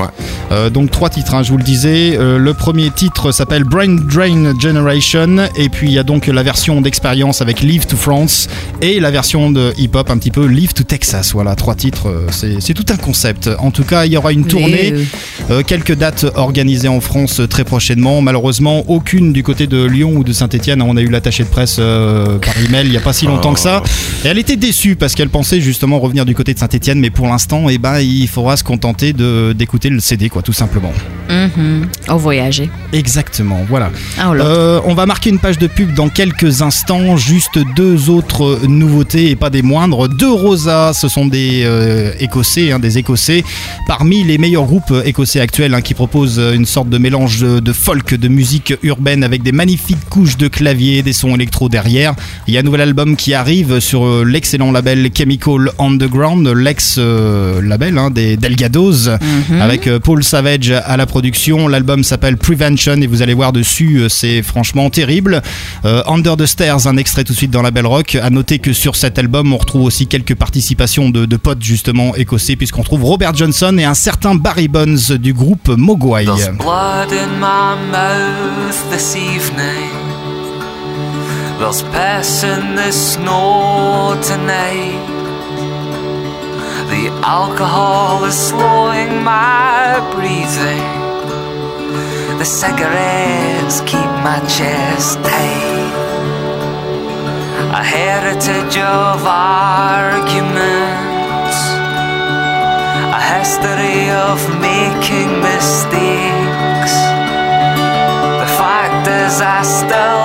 Euh, donc trois titres, hein, je vous le disais. Euh, le premier titre s'appelle Brain Drain Generation. Et puis il y a donc la version d'expérience avec Live to France. Et la version de hip-hop un petit peu Live to Texas. Voilà, trois titres. euh, C'est c'est tout un concept. En tout cas, il y aura une tournée. euh, Euh, quelques dates organisées en France très prochainement. Malheureusement, aucune du côté de Lyon ou de Saint-Etienne. On a eu l'attaché de presse euh, par email il n'y a pas si longtemps que ça. Et elle était déçue parce qu'elle pensait justement revenir du côté de Saint-Etienne. Mais pour l'instant, eh ben, il faudra se contenter d'écouter le CD, quoi, tout simplement. mhm. Au voyager. Exactement, voilà. Ah, là. Euh, on va marquer une page de pub dans quelques instants. Juste deux autres nouveautés et pas des moindres. Deux Rosa, ce sont des euh, Écossais, hein, des Écossais, parmi les meilleurs groupes écossais actuels hein, qui proposent une sorte de mélange de, de folk, de musique urbaine avec des magnifiques couches de clavier, des sons électro derrière. Il y a un nouvel album qui arrive sur euh, l'excellent label Chemical Underground, l'ex-label hein, des Delgados, Mhm. avec euh, Paul Savage à la production. L'album s'appelle Prevention et vous allez voir dessus, euh, c'est franchement terrible. Euh, Under the Stairs, un extrait tout de suite dans la Belle Rock. À noter que sur cet album, on retrouve aussi quelques participations de, de potes justement écossais, puisqu'on trouve Robert Johnson et un certain Barry Bonds du groupe Mogwai. There's in the snow tonight. The alcohol is slowing my breathing. The cigarettes keep my chest tight. A heritage of arguments. A history of making mistakes. The fact is, I still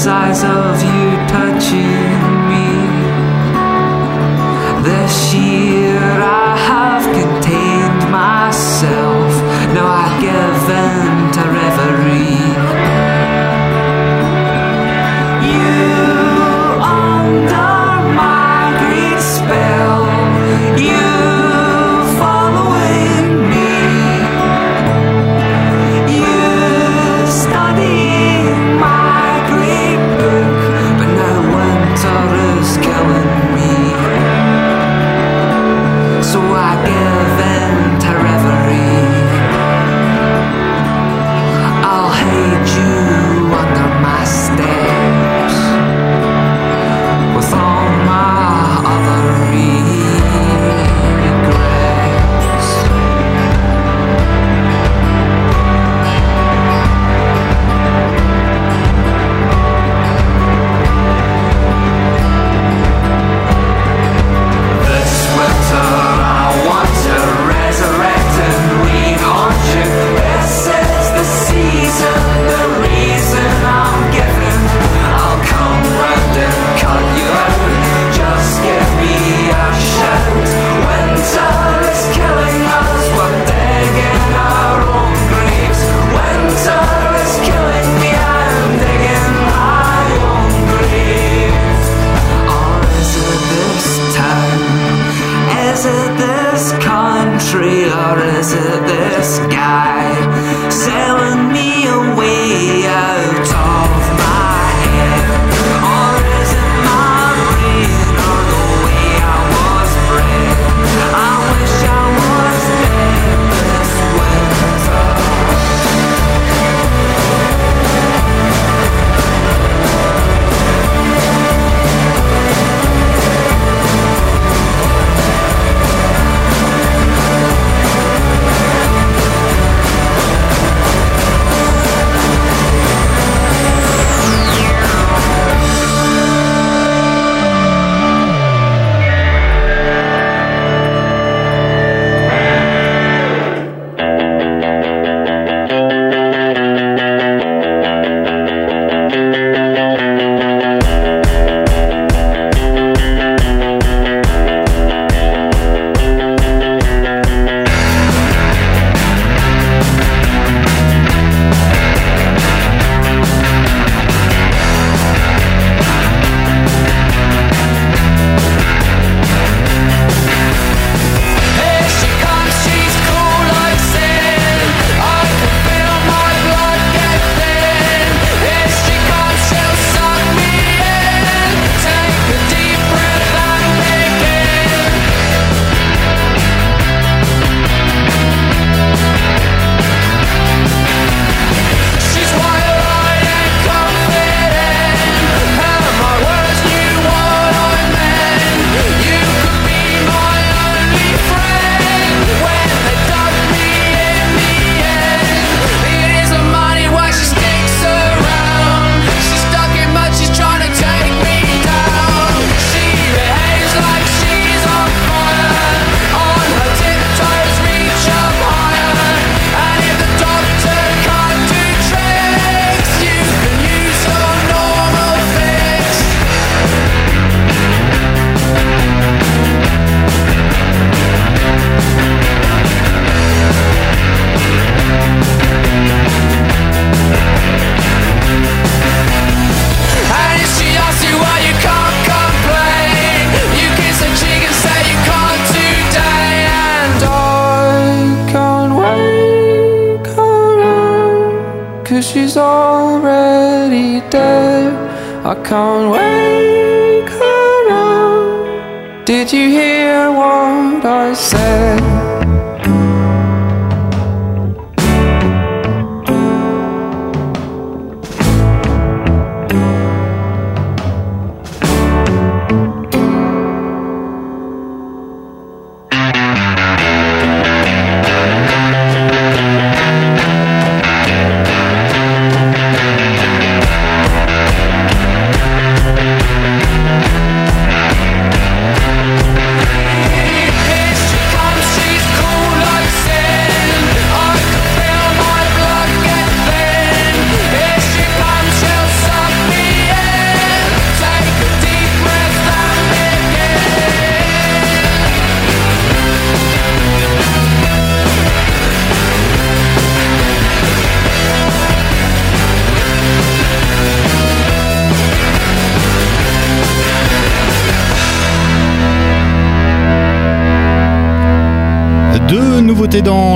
fantasize of you touching me. This year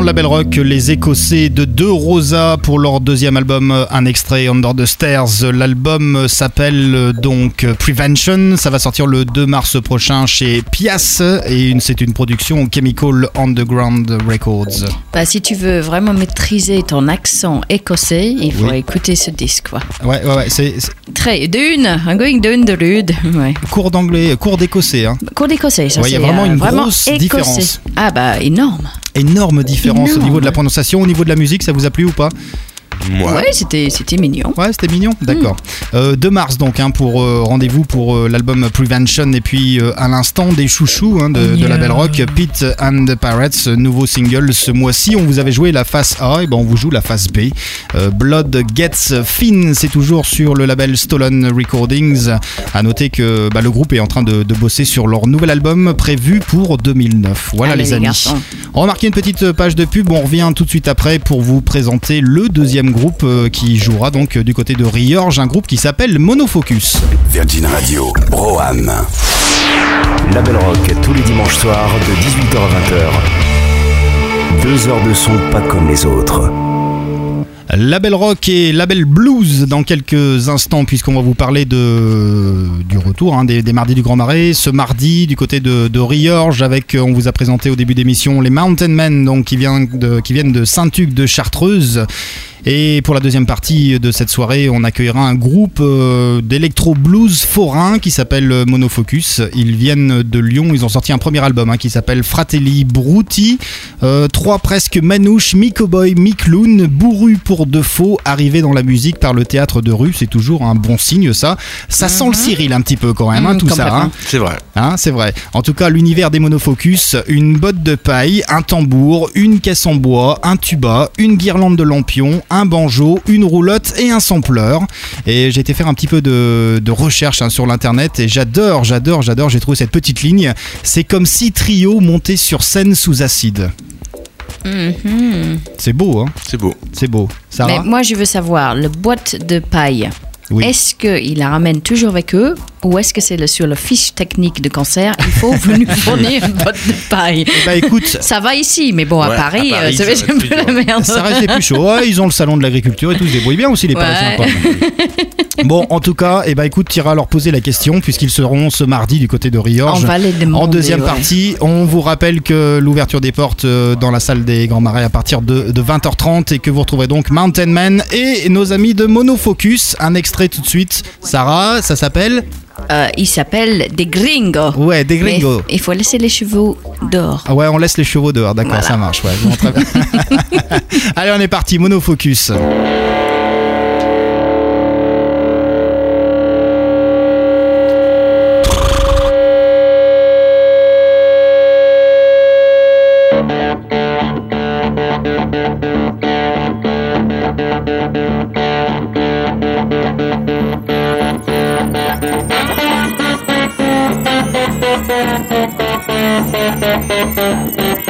nouveautés dans la Belle Rock, les Écossais de De Rosa pour leur deuxième album, un extrait Under the Stairs. L'album s'appelle donc Prevention, ça va sortir le 2 mars prochain chez Pias et c'est une production Chemical Underground Records. Bah, si tu veux vraiment maîtriser ton accent écossais, il faut Oui. écouter ce disque. Quoi. Ouais, ouais, ouais, c'est Très d'une, I'm going down the road. Ouais. cours d'anglais, cours d'écossais. Hein. Cours d'écossais, ça Ouais, il y a vraiment euh, une grosse écossais. différence. Ah bah énorme. Énorme différence au niveau de la prononciation, au niveau de la musique, ça vous a plu ou pas? Ouais, c'était, c'était mignon. Ouais, c'était mignon, d'accord. Euh, 2 mars donc hein, pour euh, rendez-vous pour euh, l'album Prevention et puis euh, à l'instant des chouchous hein, de, de la Belle Rock, Pete and the Pirates, nouveau single ce mois-ci. On vous avait joué la face A et ben on vous joue la face B. Euh, Blood Gets Thin, c'est toujours sur le label Stolen Recordings. À noter que bah, le groupe est en train de, de bosser sur leur nouvel album prévu pour 2009. Voilà Allez, les amis. Remarquez une petite page de pub, on revient tout de suite après pour vous présenter le deuxième groupe euh, qui jouera donc euh, du côté de Riorge, un groupe qui s'appelle Monofocus. Virgin Radio, Broham. La Belle Rock, tous les dimanches soirs de 18h à 20h. Deux heures de son pas comme les autres. Label rock et label blues dans quelques instants, puisqu'on va vous parler du retour hein, des, mardis du Grand Marais. Ce mardi, du côté de, Riorges, avec, on vous a présenté au début d'émission, les Mountain Men, donc, qui, viennent de, viennent de Chartreuse. Et pour la deuxième partie de cette soirée, on accueillera un groupe euh, d'électro blues forain qui s'appelle euh, Monofocus. Ils viennent de Lyon, ils ont sorti un premier album hein, qui s'appelle Fratelli Bruti. Euh, trois presque manouches, mi-cowboy, mi-clown, bourru pour de faux, arrivés dans la musique par le théâtre de rue. C'est toujours un bon signe ça. Ça sent le Cyril un petit peu quand même, hein, Mhm, tout ça. hein. C'est vrai. Hein, c'est vrai. En tout cas, l'univers des monofocus, une botte de paille, un tambour, une caisse en bois, un tuba, une guirlande de lampions, un banjo, une roulotte et un sampleur. Et j'ai été faire un petit peu de, de recherche hein, sur l'internet et j'adore, j'adore, j'adore. J'ai trouvé cette petite ligne. C'est comme si trio montait sur scène sous acide. Mhm. C'est beau, hein C'est beau. C'est beau. Sarah Mais moi, je veux savoir, le boîte de paille, Oui. est-ce qu'ils la ramènent toujours avec eux ou est-ce que c'est le- sur le fiche technique de concert Il faut vous nous fournir une boîte de paille? Bah écoute, Ça va ici, mais bon, à Ouais, Paris, à Paris, euh, ça ça va être va un peu plus la merde. Ça reste plus chaud. Ouais, ils ont le salon de l'agriculture et tout, ils se débrouillent bien aussi les Ouais. Parisiens. Bon, en tout cas, eh ben, écoute, tu iras leur poser la question puisqu'ils seront ce mardi du côté de On Riorges. va les demander. En deuxième ouais. partie, on vous rappelle que l'ouverture des portes euh, dans la salle des Grands Marais à partir de, de 20h30 et que vous retrouverez donc Mountain Man et nos amis de Monofocus. Un extrait tout de suite. Sarah, ça s'appelle Euh, il s'appelle des gringos. Ouais, des gringos. Il faut laisser les chevaux dehors. Ah ouais, on laisse les chevaux dehors, d'accord, Voilà. ça marche. Ouais, bon, très bien. Allez, on est parti, Monofocus. Thank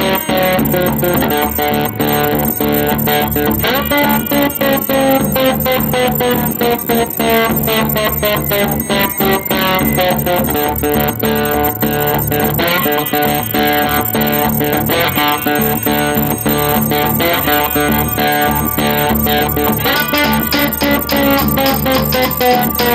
you.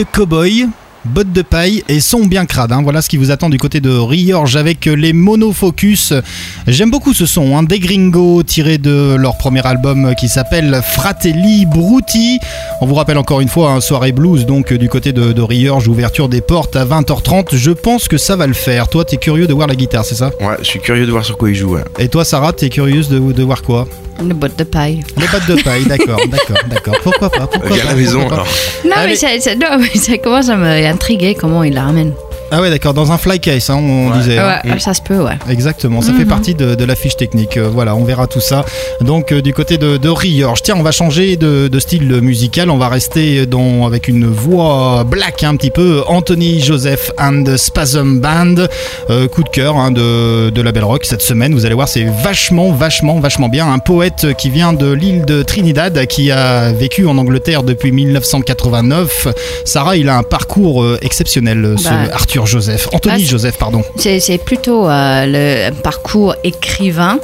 de cow-boy, bottes de paille et son bien crade. hein. Voilà ce qui vous attend du côté de Riorge avec les monofocus. J'aime beaucoup ce son, hein, des gringos tiré de leur premier album qui s'appelle Fratelli Brutti. On vous rappelle encore une fois, un soirée blues donc du côté de, de Riorge, ouverture des portes à 20h30. Je pense que ça va le faire. Toi, t'es curieux de voir la guitare, c'est ça? Ouais, je suis curieux de voir sur quoi il joue. ouais. Et toi, Sarah, t'es curieuse de, de voir quoi? Une botte de paille. Les bottes de paille, d'accord, d'accord, d'accord. Pourquoi pas pourquoi Viens à pas, la maison alors. Non, mais ça, ça- non, mais ça commence à m'intriguer comment il la ramène. Ah ouais, d'accord, dans un fly case, hein, on disait. hein. Ouais, ça se peut, ouais. Exactement, ça fait partie de, de la fiche technique. Euh, voilà, on verra tout ça. Donc euh, du côté de, de Riorge. Tiens, on va changer de, de style musical. On va rester dans, avec une voix black un petit peu. Anthony Joseph and the Spasm Band. Euh, coup de cœur hein, de, de la Belle Rock cette semaine. Vous allez voir, c'est vachement, vachement, vachement bien. Un poète qui vient de l'île de Trinidad, qui a vécu en Angleterre depuis 1989. Sarah, il a un parcours exceptionnel, ce Bah. Arthur Joseph. Anthony Ah, Joseph, pardon. C'est plutôt euh, le parcours écrivain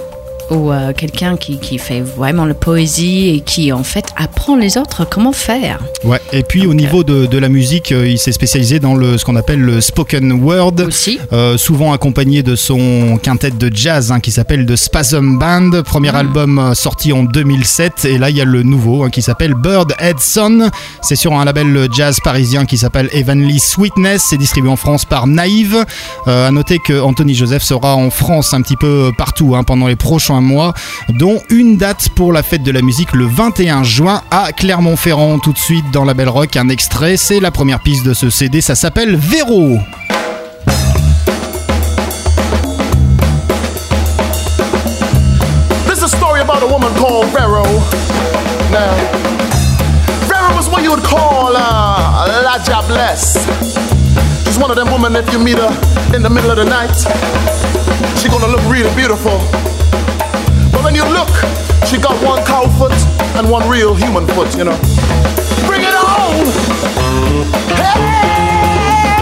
ou euh, quelqu'un qui, qui fait vraiment la poésie et qui en fait apprend les autres comment faire. Ouais, et puis au niveau de, de la musique, euh, il s'est spécialisé dans le, ce qu'on appelle le spoken word, Aussi. euh, souvent accompagné de son quintet de jazz hein, qui s'appelle The Spasm Band, premier album euh, sorti en 2007, et là il y a le nouveau hein, qui s'appelle Bird Head Son, c'est sur un label jazz parisien qui s'appelle Heavenly Sweetness, c'est distribué en France par Naïve. Euh, à noter que Anthony Joseph sera en France un petit peu partout hein, pendant les prochains mois, dont une date pour la fête de la musique le 21 juin à Clermont-Ferrand. Tout de suite dans la Belle Rock, un extrait, c'est la première piste de ce CD, ça s'appelle Véro. This is a story about a woman called Vero. Uh, La. She's one of them women if you meet her in the middle of the night, she gonna look really beautiful. When you look, she got one cow foot and one real human foot, you know. Bring it on! Hey!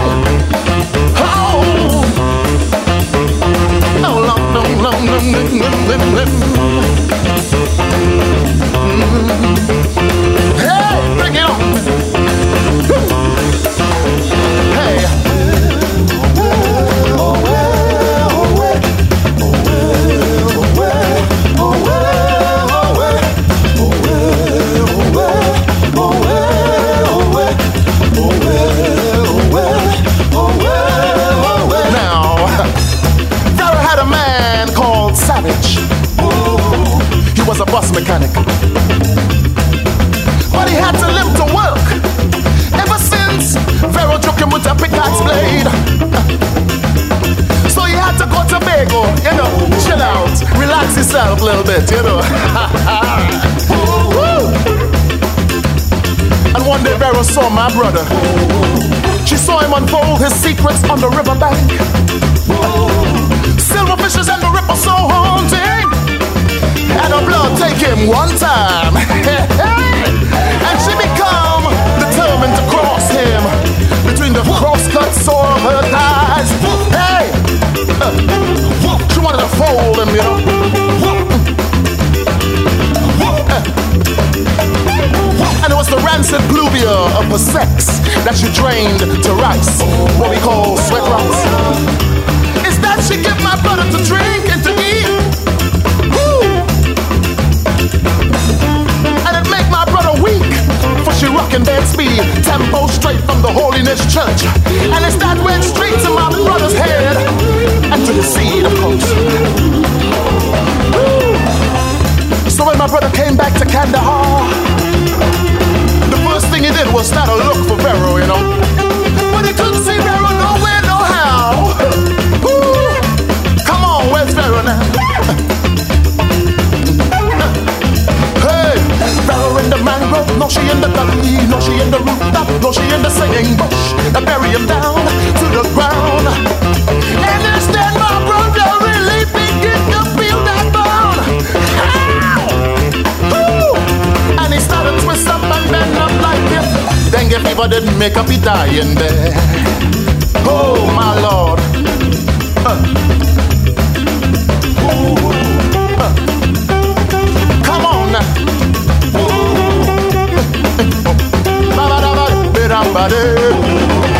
Oh! Oh, no, no, no, no, no, no, no, no. Mm. Hey, bring it on. Chill out, relax himself a little bit, you know. And one day Pharaoh saw my brother. She saw him unfold his secrets on the riverbank. Silver fishes and the ripple so haunting. And her blood take him one time. and she become determined to cross him between the crosscuts of her thighs. Hey! Wanted to fold him, you know. And it was the rancid pluvia of the sex that she drained to rice, what we call sweat rice. Is that she give my brother to drink and to eat? She rockin' bed speed, tempo straight from the holiness church. And it's that went straight to my brother's head, and to the seed, of course. So when my brother came back to Kandahar, the first thing he did was start a look for Pharaoh, you know. In the gully, no she in the rooftop, no she in the singing bush. Now bury him down to the ground. And instead, my brother really begin to feel that bone. Ow! Ooh! And he started twist up and bend up like this. Dengue fever didn't make up, he dying there. Oh my lord. Uh. Ooh. Uh. Come on now. rambare.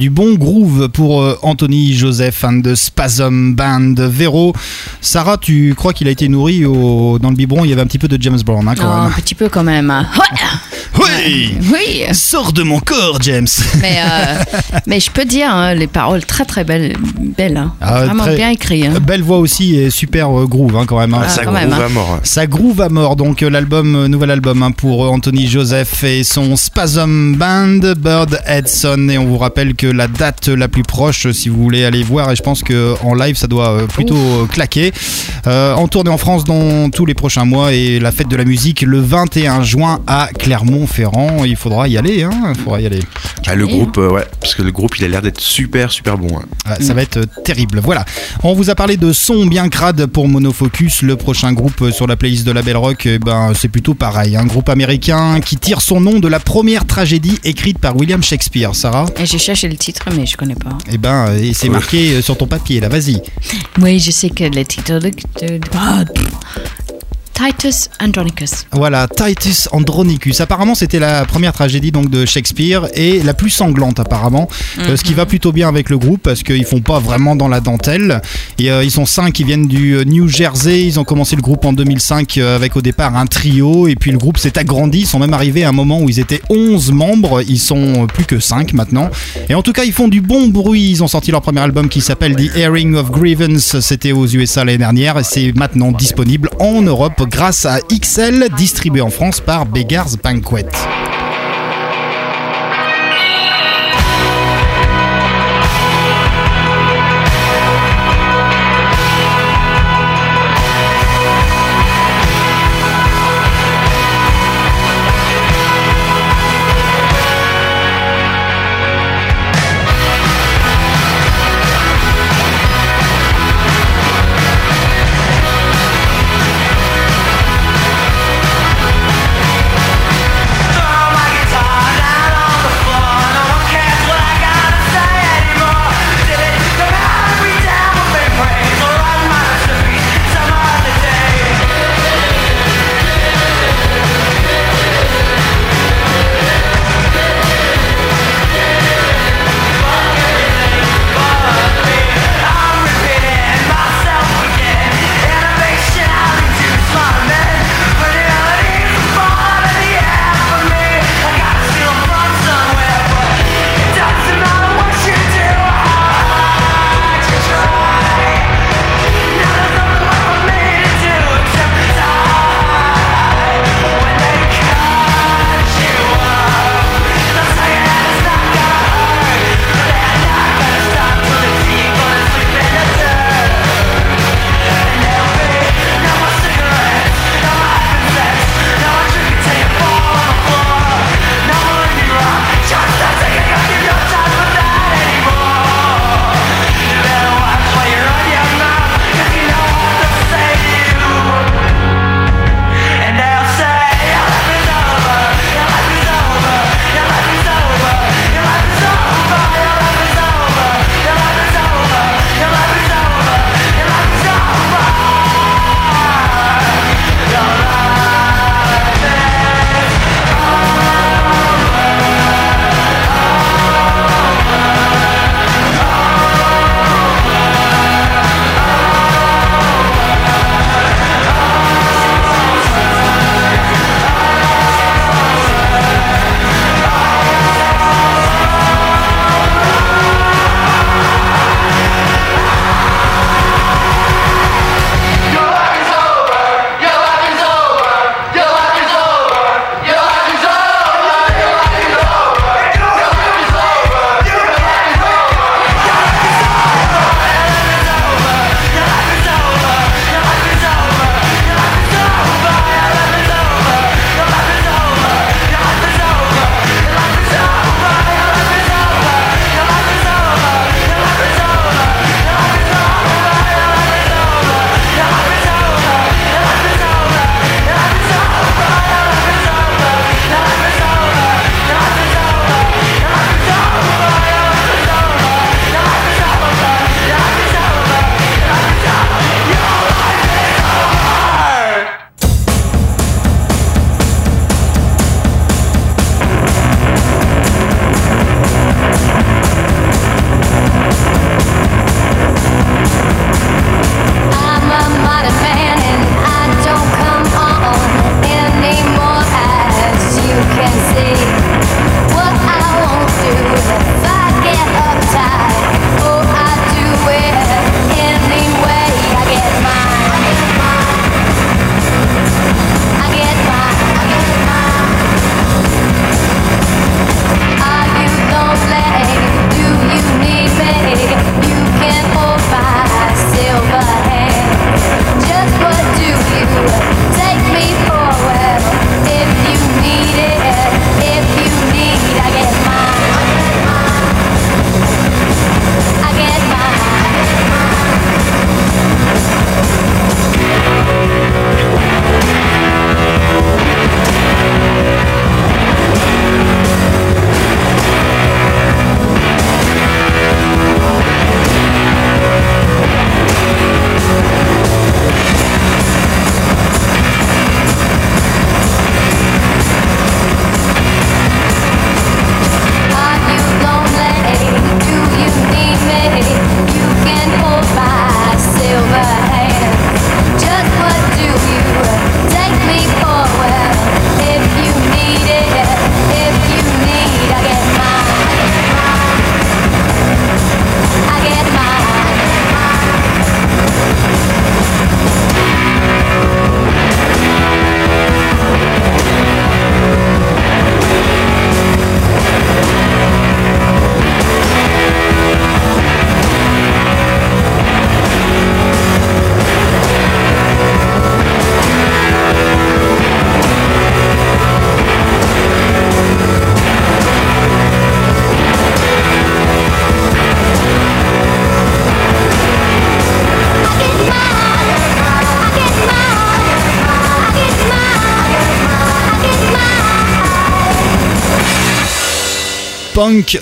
Du bon groove pour euh, Anthony Joseph and the Spasm Band. Véro, Sarah, tu crois qu'il a été nourri au- dans le biberon? Il y avait un petit peu de James Brown hein, Oh, un petit peu quand même. Ouais. Oui Oui. Sors de mon corps, James Mais, euh, mais je peux dire, hein, les paroles très très belles. belles hein. Ah, Vraiment très- bien écrit. hein. Belle voix aussi et super euh, groove hein, quand même. hein. Ah, Ça quand groove hein. à mort. Ça groove à mort. Donc euh, l'album, nouvel album hein, pour Anthony Joseph et son Spasm Band, Bird Edson. Et on vous rappelle que la date la plus proche, si vous voulez aller voir, et je pense que en live ça doit plutôt claquer. Euh, en tournée en France dans tous les prochains mois et la fête de la musique le 21 juin à Clermont-Ferrand. Il faudra y aller, hein. Il faudra y aller. Ah, le groupe, euh, ouais, parce que le groupe il a l'air d'être super super bon. hein. Ah, ça va être euh, terrible. Voilà. On vous a parlé de son bien crade pour Monofocus. Le prochain groupe euh, sur la playlist de la Belle Rock, eh ben, c'est plutôt pareil. Un groupe américain qui tire son nom de la première tragédie écrite par William Shakespeare. Sarah? Et j'ai cherché le titre, mais je connais pas. Eh ben, et c'est marqué sur ton papier, là, vas-y. Oui, je sais que le titre de. de- ah, Titus Andronicus. Voilà, Titus Andronicus. Apparemment, c'était la première tragédie donc de Shakespeare et la plus sanglante apparemment. Euh, ce qui va plutôt bien avec le groupe parce qu'ils font pas vraiment dans la dentelle. Et euh, ils sont cinq qui viennent du euh, New Jersey. Ils ont commencé le groupe en 2005 euh, avec au départ un trio et puis le groupe s'est agrandi. Ils sont même arrivés à un moment où ils étaient 11 membres. Ils sont plus que 5 maintenant. Et en tout cas, ils font du bon bruit. Ils ont sorti leur premier album qui s'appelle The Airing of Grievance. C'était aux USA l'année dernière et c'est maintenant disponible en Europe grâce à XL, distribué en France par Beggars Banquet.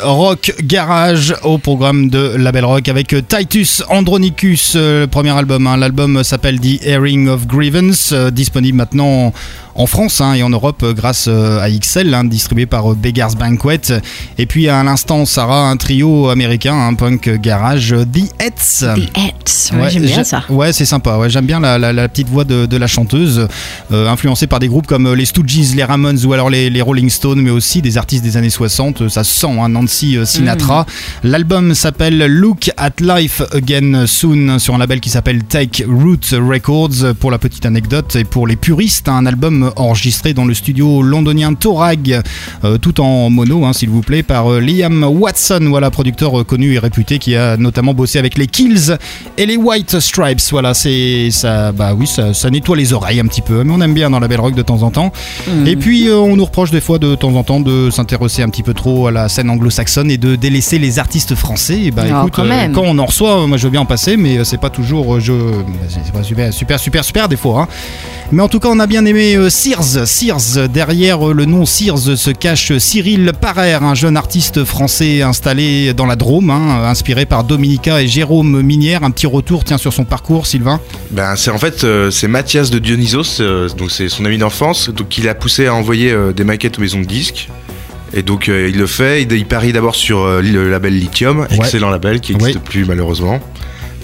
Rock garage au programme de Label Rock avec Titus Andronicus, euh, le premier album. hein. L'album s'appelle The Airing of Grievance, euh, disponible maintenant en France hein, et en Europe euh, grâce euh, à XL, hein, distribué par euh, Beggars Banquet. Et puis à l'instant, Sarah, un trio américain, un punk garage, The Hetz. The Hetz, ouais, j'aime bien ça. Ouais, c'est sympa. Ouais, j'aime bien la, la- la petite voix de, de la chanteuse, euh, influencée par des groupes comme les Stooges, les Ramones ou alors les, les Rolling Stones, mais aussi des artistes des années 60. euh, Ça se sent, hein, Nancy Sinatra. L'album s'appelle Look at Life Again Soon sur un label qui s'appelle Take Root Records. Pour la petite anecdote et pour les puristes, un album enregistré dans le studio londonien Torag, euh, tout en mono, hein, s'il vous plaît, par euh, Liam Watson, voilà, producteur euh, connu et réputé qui a notamment bossé avec les Kills et les White Stripes. Voilà, c'est ça, bah oui, ça, ça nettoie les oreilles un petit peu, mais on aime bien dans la belle rock de temps en temps. Et puis on nous reproche des fois de temps en temps de s'intéresser un petit peu trop à la scène anglo-saxonne et de délaisser les artistes français. Et bah Oh, écoute, quand on en reçoit, moi je veux bien en passer, mais c'est pas toujours, je, bah, c'est pas super, super, super, super des fois. hein. Mais en tout cas, on a bien aimé Sears. Sears, derrière le nom Sears se cache Cyril Parer, un jeune artiste français installé dans la Drôme, hein, inspiré par Dominica et Jérôme Minière. Un petit retour, tiens, sur son parcours, Sylvain. Ben, c'est en fait euh, c'est Mathias de Dionysos, euh, donc c'est son ami d'enfance, donc il a poussé à envoyer euh, des maquettes aux maisons de disques. Et donc euh, il le fait, il, il parie d'abord sur euh, le label Lithium, excellent label qui n'existe plus malheureusement.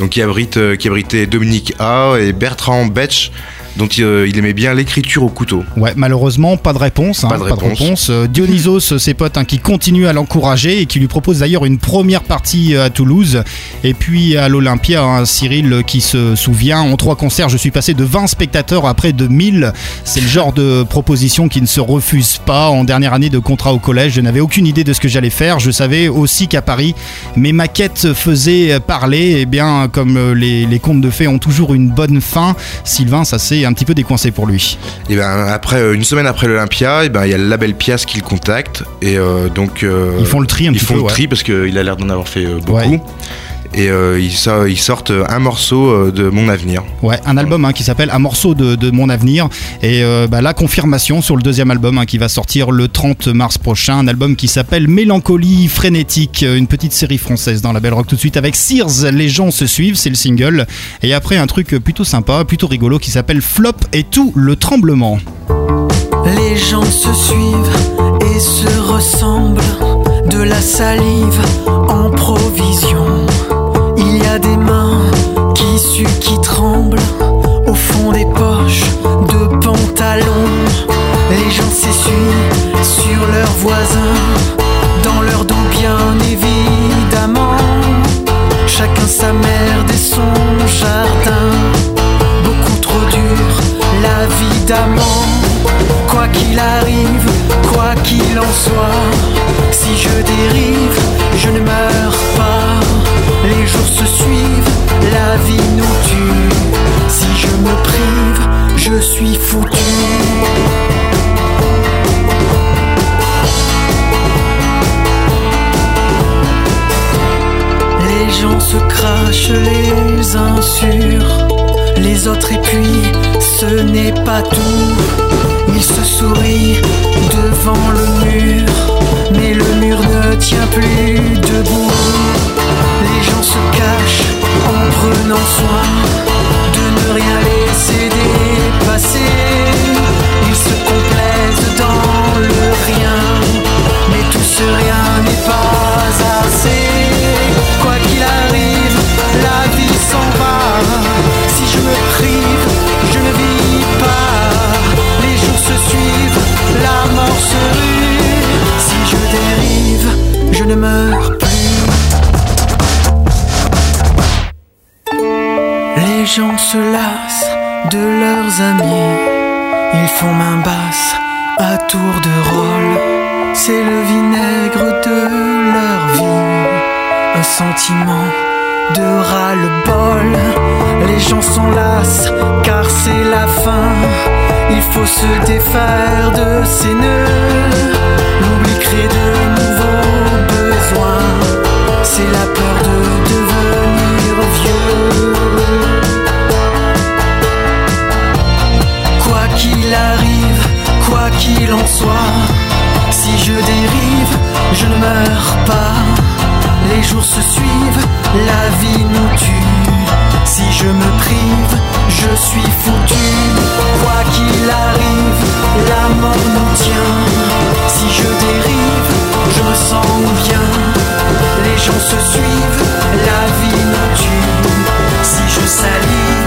Donc qui abrite euh, qui abritait Dominique A et Bertrand Betch, dont il, euh, il aimait bien l'écriture au couteau. Ouais, malheureusement, pas de réponse. hein, Pas de réponse. Euh, Dionysos, ses potes, hein, qui continuent à l'encourager et qui lui proposent d'ailleurs une première partie euh, à Toulouse. Et puis à l'Olympia, hein, Cyril euh, qui se souvient, en trois concerts, je suis passé de 20 spectateurs à près de 1000. C'est le genre de proposition qui ne se refuse pas. En dernière année de contrat au collège, je n'avais aucune idée de ce que j'allais faire. Je savais aussi qu'à Paris, mes maquettes faisaient parler. Et bien, comme euh, les, les contes de fées ont toujours une bonne fin, Sylvain, ça s'est un petit peu décoincé pour lui. Et ben après euh, une semaine après l'Olympia, et ben il y a le label Pias qui le contacte et euh, donc euh, Ils font le tri un ils petit font peu, le ouais. tri parce qu'il a l'air d'en avoir fait beaucoup. Ouais. Et euh, ils, so- ils sortent un morceau euh, de Mon Avenir. Ouais, un album hein, qui s'appelle Un morceau de, de mon avenir. Et euh, bah, la confirmation sur le deuxième album hein, qui va sortir le 30 mars prochain. Un album qui s'appelle Mélancolie frénétique, une petite série française dans la Belle Rock tout de suite avec Sears. Les gens se suivent, c'est le single. Et après, un truc plutôt sympa, plutôt rigolo qui s'appelle Flop et tout le tremblement. Les gens se suivent et se ressemblent, de la salive en provision. Qui tremblent, au fond des poches de pantalons. Les gens s'essuient sur leurs voisins, dans leur dos bien évidemment. Chacun sa merde et son jardin, beaucoup trop dur, la vie d'amant. Quoi qu'il arrive, quoi qu'il en soit, si je dérive, je ne meurs pas. Les jours se suivent, la vie nous tue. Si je me prive, je suis foutu. Les gens se crachent les uns sur les autres et puis ce n'est pas tout. Ils se sourient devant le mur, mais le mur ne tient plus debout. Les gens se cachent en prenant soin gens se lassent de leurs amis. Ils font main basse à tour de rôle. C'est le vinaigre de leur vie. Un sentiment de ras-le-bol. Les gens sont lasses car c'est la fin. Il faut se défaire de ces nœuds. L'oubli crée de nouveaux besoins. C'est la peur de devenir vieux. Qu'il en soit, si je dérive, je ne meurs jours se suivent, la vie nous tue. Si je me prive, je suis foutu. Quoi qu'il arrive, la mort nous tient. Si je dérive, je me sens bien. Les gens se suivent, la vie nous tue. Si je salive,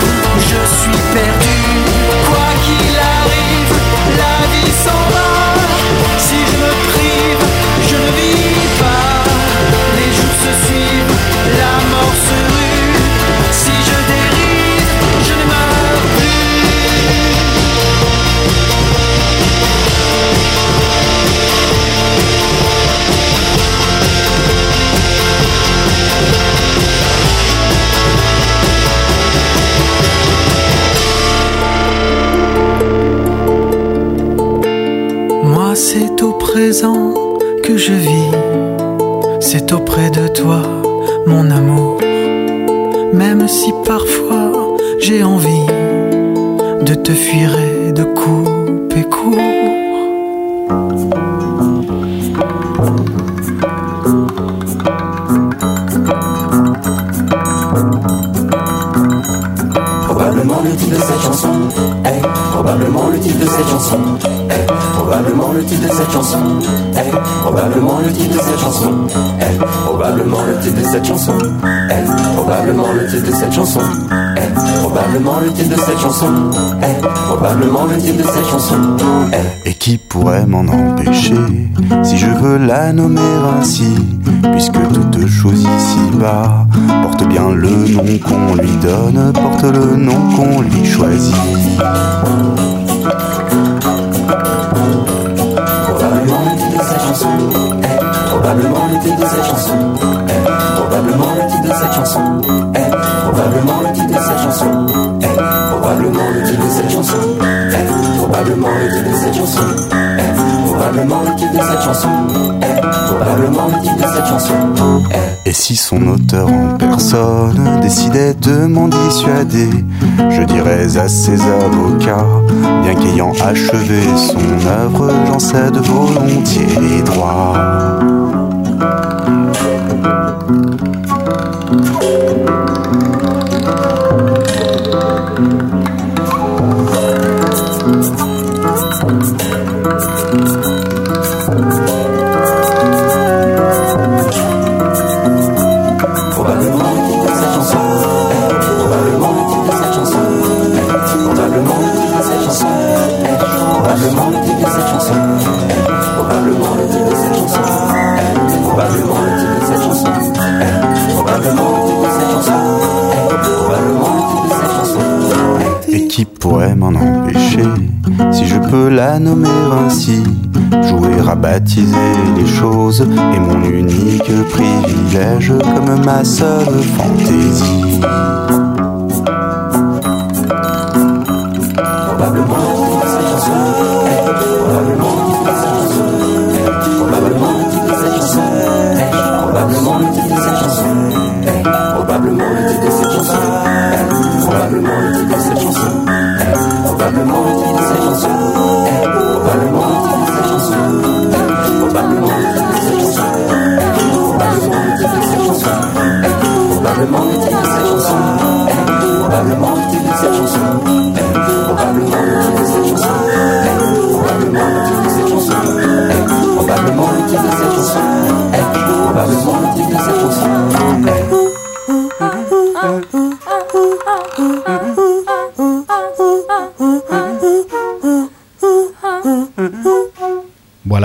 que je vis. C'est auprès de toi, mon amour. Même si parfois j'ai envie de te fuir titre de cette chanson est probablement le titre de cette chanson est probablement le titre de cette chanson est probablement le titre de cette chanson est Et qui pourrait m'en empêcher si je veux la nommer ainsi Puisque toute chose ici-bas porte bien le nom qu'on lui donne, porte le nom qu'on lui choisit. Probablement le titre de cette chanson est probablement le titre de cette chanson probablement le titre de cette chanson est probablement le titre de cette chanson est probablement le titre de cette chanson est probablement le titre de cette chanson est probablement le titre de cette chanson est probablement le titre de cette chanson est Et si son auteur en personne décidait de m'en dissuader, je dirais à ses avocats, bien qu'ayant achevé son œuvre, j'en cède volontiers les droits. Peux la nommer ainsi Jouer à baptiser les choses est mon unique privilège comme ma seule fantaisie.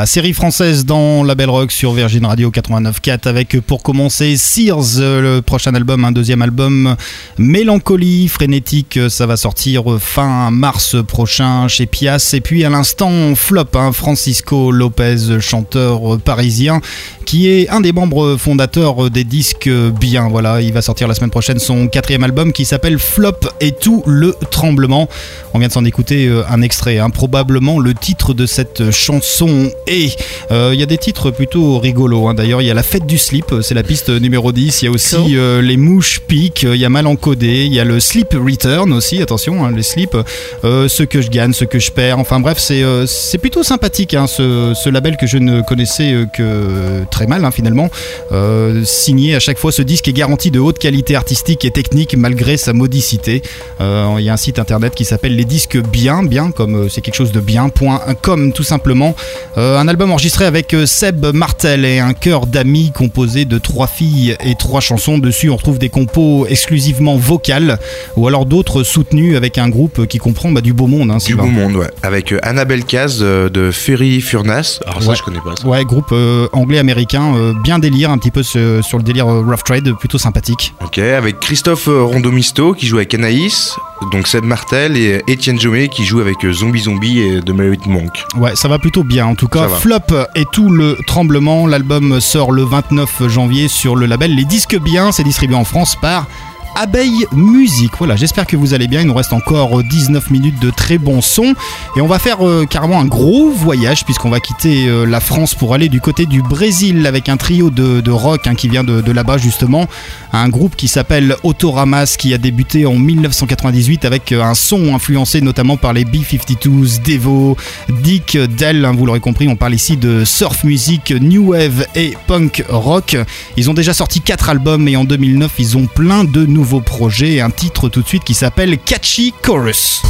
Voilà, série française dans la Belle Rock sur Virgin Radio 89.4 avec pour commencer Sears, euh, le prochain album, un deuxième album Mélancolie frénétique, euh, ça va sortir fin mars prochain chez Pias. Et puis à l'instant Flop, hein, Francisco Lopez, chanteur parisien qui est un des membres fondateurs des disques bien. Voilà, il va sortir la semaine prochaine son quatrième album qui s'appelle Flop et tout le tremblement. On vient de s'en écouter euh, un extrait, hein, probablement le titre de cette chanson et euh, il y a des titres plutôt rigolos. hein. D'ailleurs, il y a la fête du slip, c'est la piste numéro 10. Il y a aussi euh, les mouches piques, il y a mal encodé, il y a le slip return aussi. Attention, hein, les slips, euh, ce que je gagne, ce que je perds. Enfin bref, c'est euh, plutôt sympathique ce, ce label que je ne connaissais euh, que très mal hein, finalement. Euh, signé à chaque fois, ce disque est garanti de haute qualité artistique et technique malgré sa modicité. Euh, Il y a un site internet qui s'appelle les disques bien, bien comme euh, c'est quelque chose de bien. Point com tout simplement. Euh, un album enregistré avec Seb Martel et un chœur d'amis composé de trois filles et trois chansons. Dessus, on retrouve des compos exclusivement vocales ou alors d'autres soutenus avec un groupe qui comprend bah, du beau monde. Hein, Du beau monde, ouais. Avec Annabelle Caz de Ferry Furnace. Alors ça, Ouais. je connais pas. ça. Ouais, groupe anglais-américain, euh, bien délire, un petit peu sur le délire euh, Rough Trade, plutôt sympathique. Ok, avec Christophe euh, Rondomisto qui joue avec Anaïs, donc Seb Martel et Étienne Jomé qui joue avec Zombie Zombie et The Merit Monk. Ouais, ça va plutôt bien en tout cas. Flop et tout le tremblement. L'album sort le 29 janvier sur le label Les Disques Bien. C'est distribué en France par Abeille Musique. Voilà, j'espère que vous allez bien. Il nous reste encore euh, 19 minutes de très bons sons. Et on va faire euh, carrément un gros voyage puisqu'on va quitter euh, la France pour aller du côté du Brésil avec un trio de, rock hein, qui vient de, là-bas justement. Un groupe qui s'appelle Autoramas qui a débuté en 1998 avec euh, un son influencé notamment par les B-52s, Devo, Dick Dell. hein, vous l'aurez compris, on parle ici de surf music, new wave et punk rock. Ils ont déjà sorti 4 albums et en 2009 ils ont plein de nouveaux projets et un titre tout de suite qui s'appelle Catchy Chorus.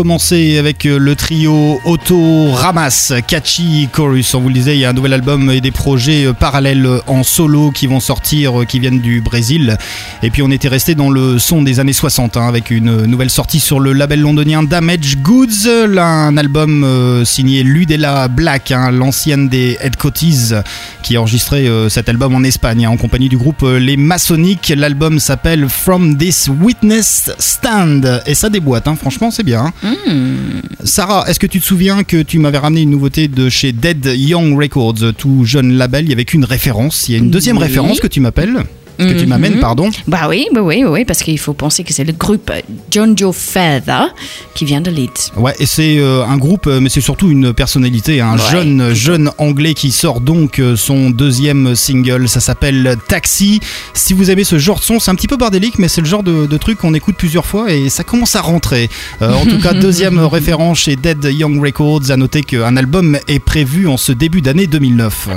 Commencer avec euh, le trio Otto Ramas, Catchy Chorus. On vous le disait, il y a un nouvel album et des projets euh, parallèles en solo qui vont sortir, euh, qui viennent du Brésil. Et puis on était resté dans le son des années 60 hein, avec une nouvelle sortie sur le label londonien Damage Goods, un album signé Ludella Black, hein, l'ancienne des Head Coties, qui a enregistré euh, cet album en Espagne hein, en compagnie du groupe euh, Les Masoniques. L'album s'appelle From This Witness Stand et ça déboîte, hein, franchement c'est bien. hein. Sarah, est-ce que tu te souviens que tu m'avais ramené une nouveauté de chez Dead Young Records, tout jeune label? Il y avait qu'une référence. Il y a une deuxième Oui. référence que tu m'appelles, que tu Mhm. m'amènes, pardon. Bah oui, bah oui, oui, parce qu'il faut penser que c'est le groupe John Joe Feather qui vient de Leeds. Ouais, et c'est euh, un groupe, euh, mais c'est surtout une personnalité, un Ouais. jeune jeune anglais qui sort donc euh, son deuxième single. Ça s'appelle Taxi. Si vous aimez ce genre de son, c'est un petit peu bordélique, mais c'est le genre de, de truc qu'on écoute plusieurs fois et ça commence à rentrer. Euh, en tout cas, deuxième référence chez Dead Young Records. À noter qu'un album est prévu en ce début d'année 2009.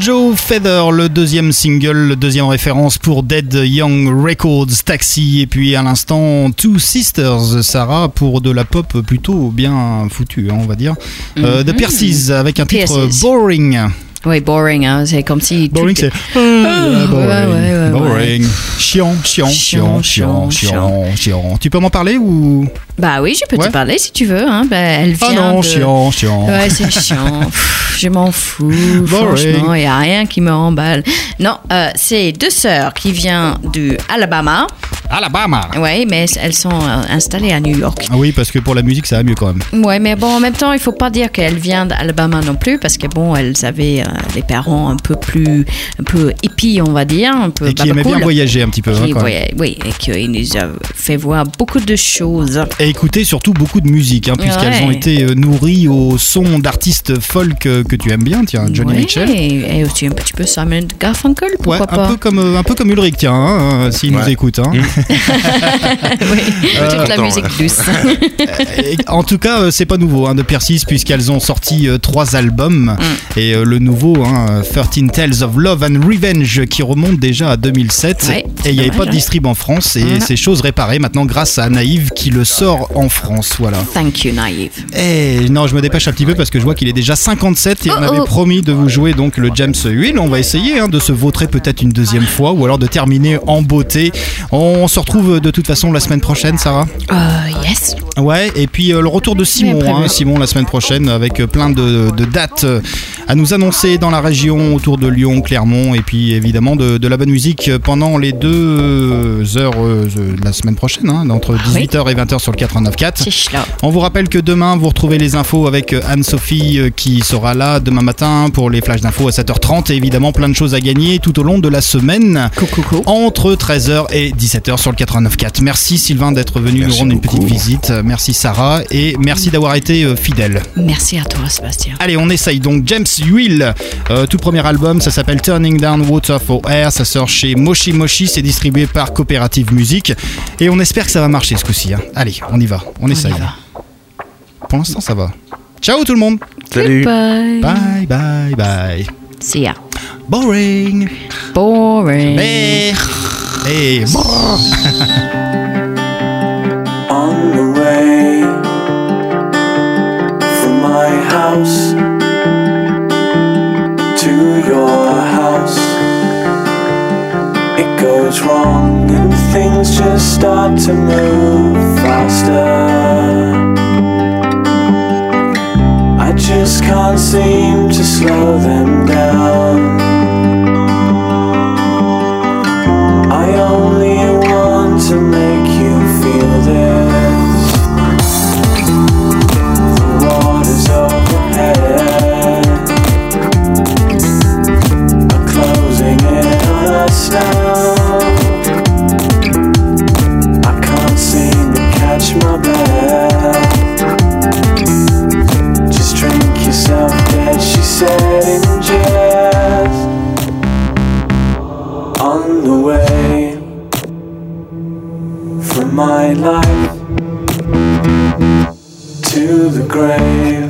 Joe Feather, le deuxième single, le deuxième référence pour Dead Young Records, Taxi, et puis à l'instant Two Sisters, Sarah, pour de la pop plutôt bien foutue, hein, on va dire. Euh, de. Persis, avec un titre Pierces. Boring. Oui, boring, hein, c'est comme si. Boring, c'est. Ah, ouais. Boring. Chiant, chiant, chiant, chiant, chiant, chiant. Tu peux m'en parler ou? Bah oui, je peux Ouais. te parler si tu veux. Hein. Bah, elle Ah vient non, de- chiant, chiant. Ouais, c'est chiant. Pff, je m'en fous. Boring. Franchement, il n'y a rien qui me remballe. Non, euh, c'est deux sœurs qui viennent du Alabama. Alabama Oui, mais elles sont euh, installées à New York. Ah oui, parce que pour la musique, ça va mieux quand même. Ouais, mais bon, en même temps, il faut pas dire qu'elles viennent d'Alabama non plus, parce que bon, elles avaient euh, des parents un peu plus, un peu hippies, on va dire, un peu Et qui aimait babacool. bien voyager un petit peu. hein, Qui quand même. voya- oui, et qui nous a fait voir beaucoup de choses. Et écouter surtout beaucoup de musique, hein, puisqu'elles Ouais. ont été euh, nourries au son d'artistes folk que tu aimes bien, tiens, Johnny Ouais, Mitchell. Et aussi un petit peu Simon Garfunkel, Ouais, pourquoi un pas peu comme un peu comme Ulrich, tiens, hein, euh, s'il nous Ouais. écoute. hein. Oui, toute la Attends, musique douce. Et en tout cas, euh, c'est pas nouveau hein, de Persis, puisqu'elles ont sorti euh, trois albums. Mm. Et euh, le nouveau, hein, 13 Tales of Love and Revenge, qui remonte déjà à 2007. Ouais, et il n'y avait pas de ouais. distrib en France. Et Voilà. c'est chose réparée maintenant grâce à Naïve qui le sort en France. Voilà. Thank you, Naïve. Et non, je me dépêche un petit peu parce que je vois qu'il est déjà 57 et on Oh, avait oh. promis de vous jouer donc le James Hull. On va essayer hein, de se vautrer peut-être une deuxième fois ou alors de terminer en beauté. On se retrouve de toute façon la semaine prochaine, Sarah. Euh, yes. Ouais, et puis euh, le retour de Simon, hein, Simon la semaine prochaine avec euh, plein de, de dates euh, à nous annoncer dans la région autour de Lyon, Clermont et puis évidemment de, de la bonne musique euh, pendant les deux heures euh, de la semaine prochaine, hein, entre 18h et 20h sur le 89.4. C'est cela. On vous rappelle que demain, vous retrouvez les infos avec euh, Anne-Sophie euh, qui sera là demain matin pour les flashs d'infos à 7h30 et évidemment plein de choses à gagner tout au long de la semaine entre 13h et 17h sur le 89.4. Merci Sylvain d'être venu nous rendre une petite visite. Merci Sarah et merci d'avoir été euh, fidèle. Merci à toi, Sébastien. Allez, on essaye donc James Huil, euh, tout premier album, ça s'appelle Turning Down Water for Air, ça sort chez Moshi Moshi, c'est distribué par Coopérative Musique et on espère que ça va marcher ce coup-ci. hein. Allez, on y va, on essaye. Pour l'instant, ça va. Ciao tout le monde. Salut. Bye. Bye bye bye. See ya. Boring. Boring. Mais. Et on the way from my house to your house. It goes wrong and things just start to move faster. I just can't seem to slow them down. Said in jest on the way from my life to the grave.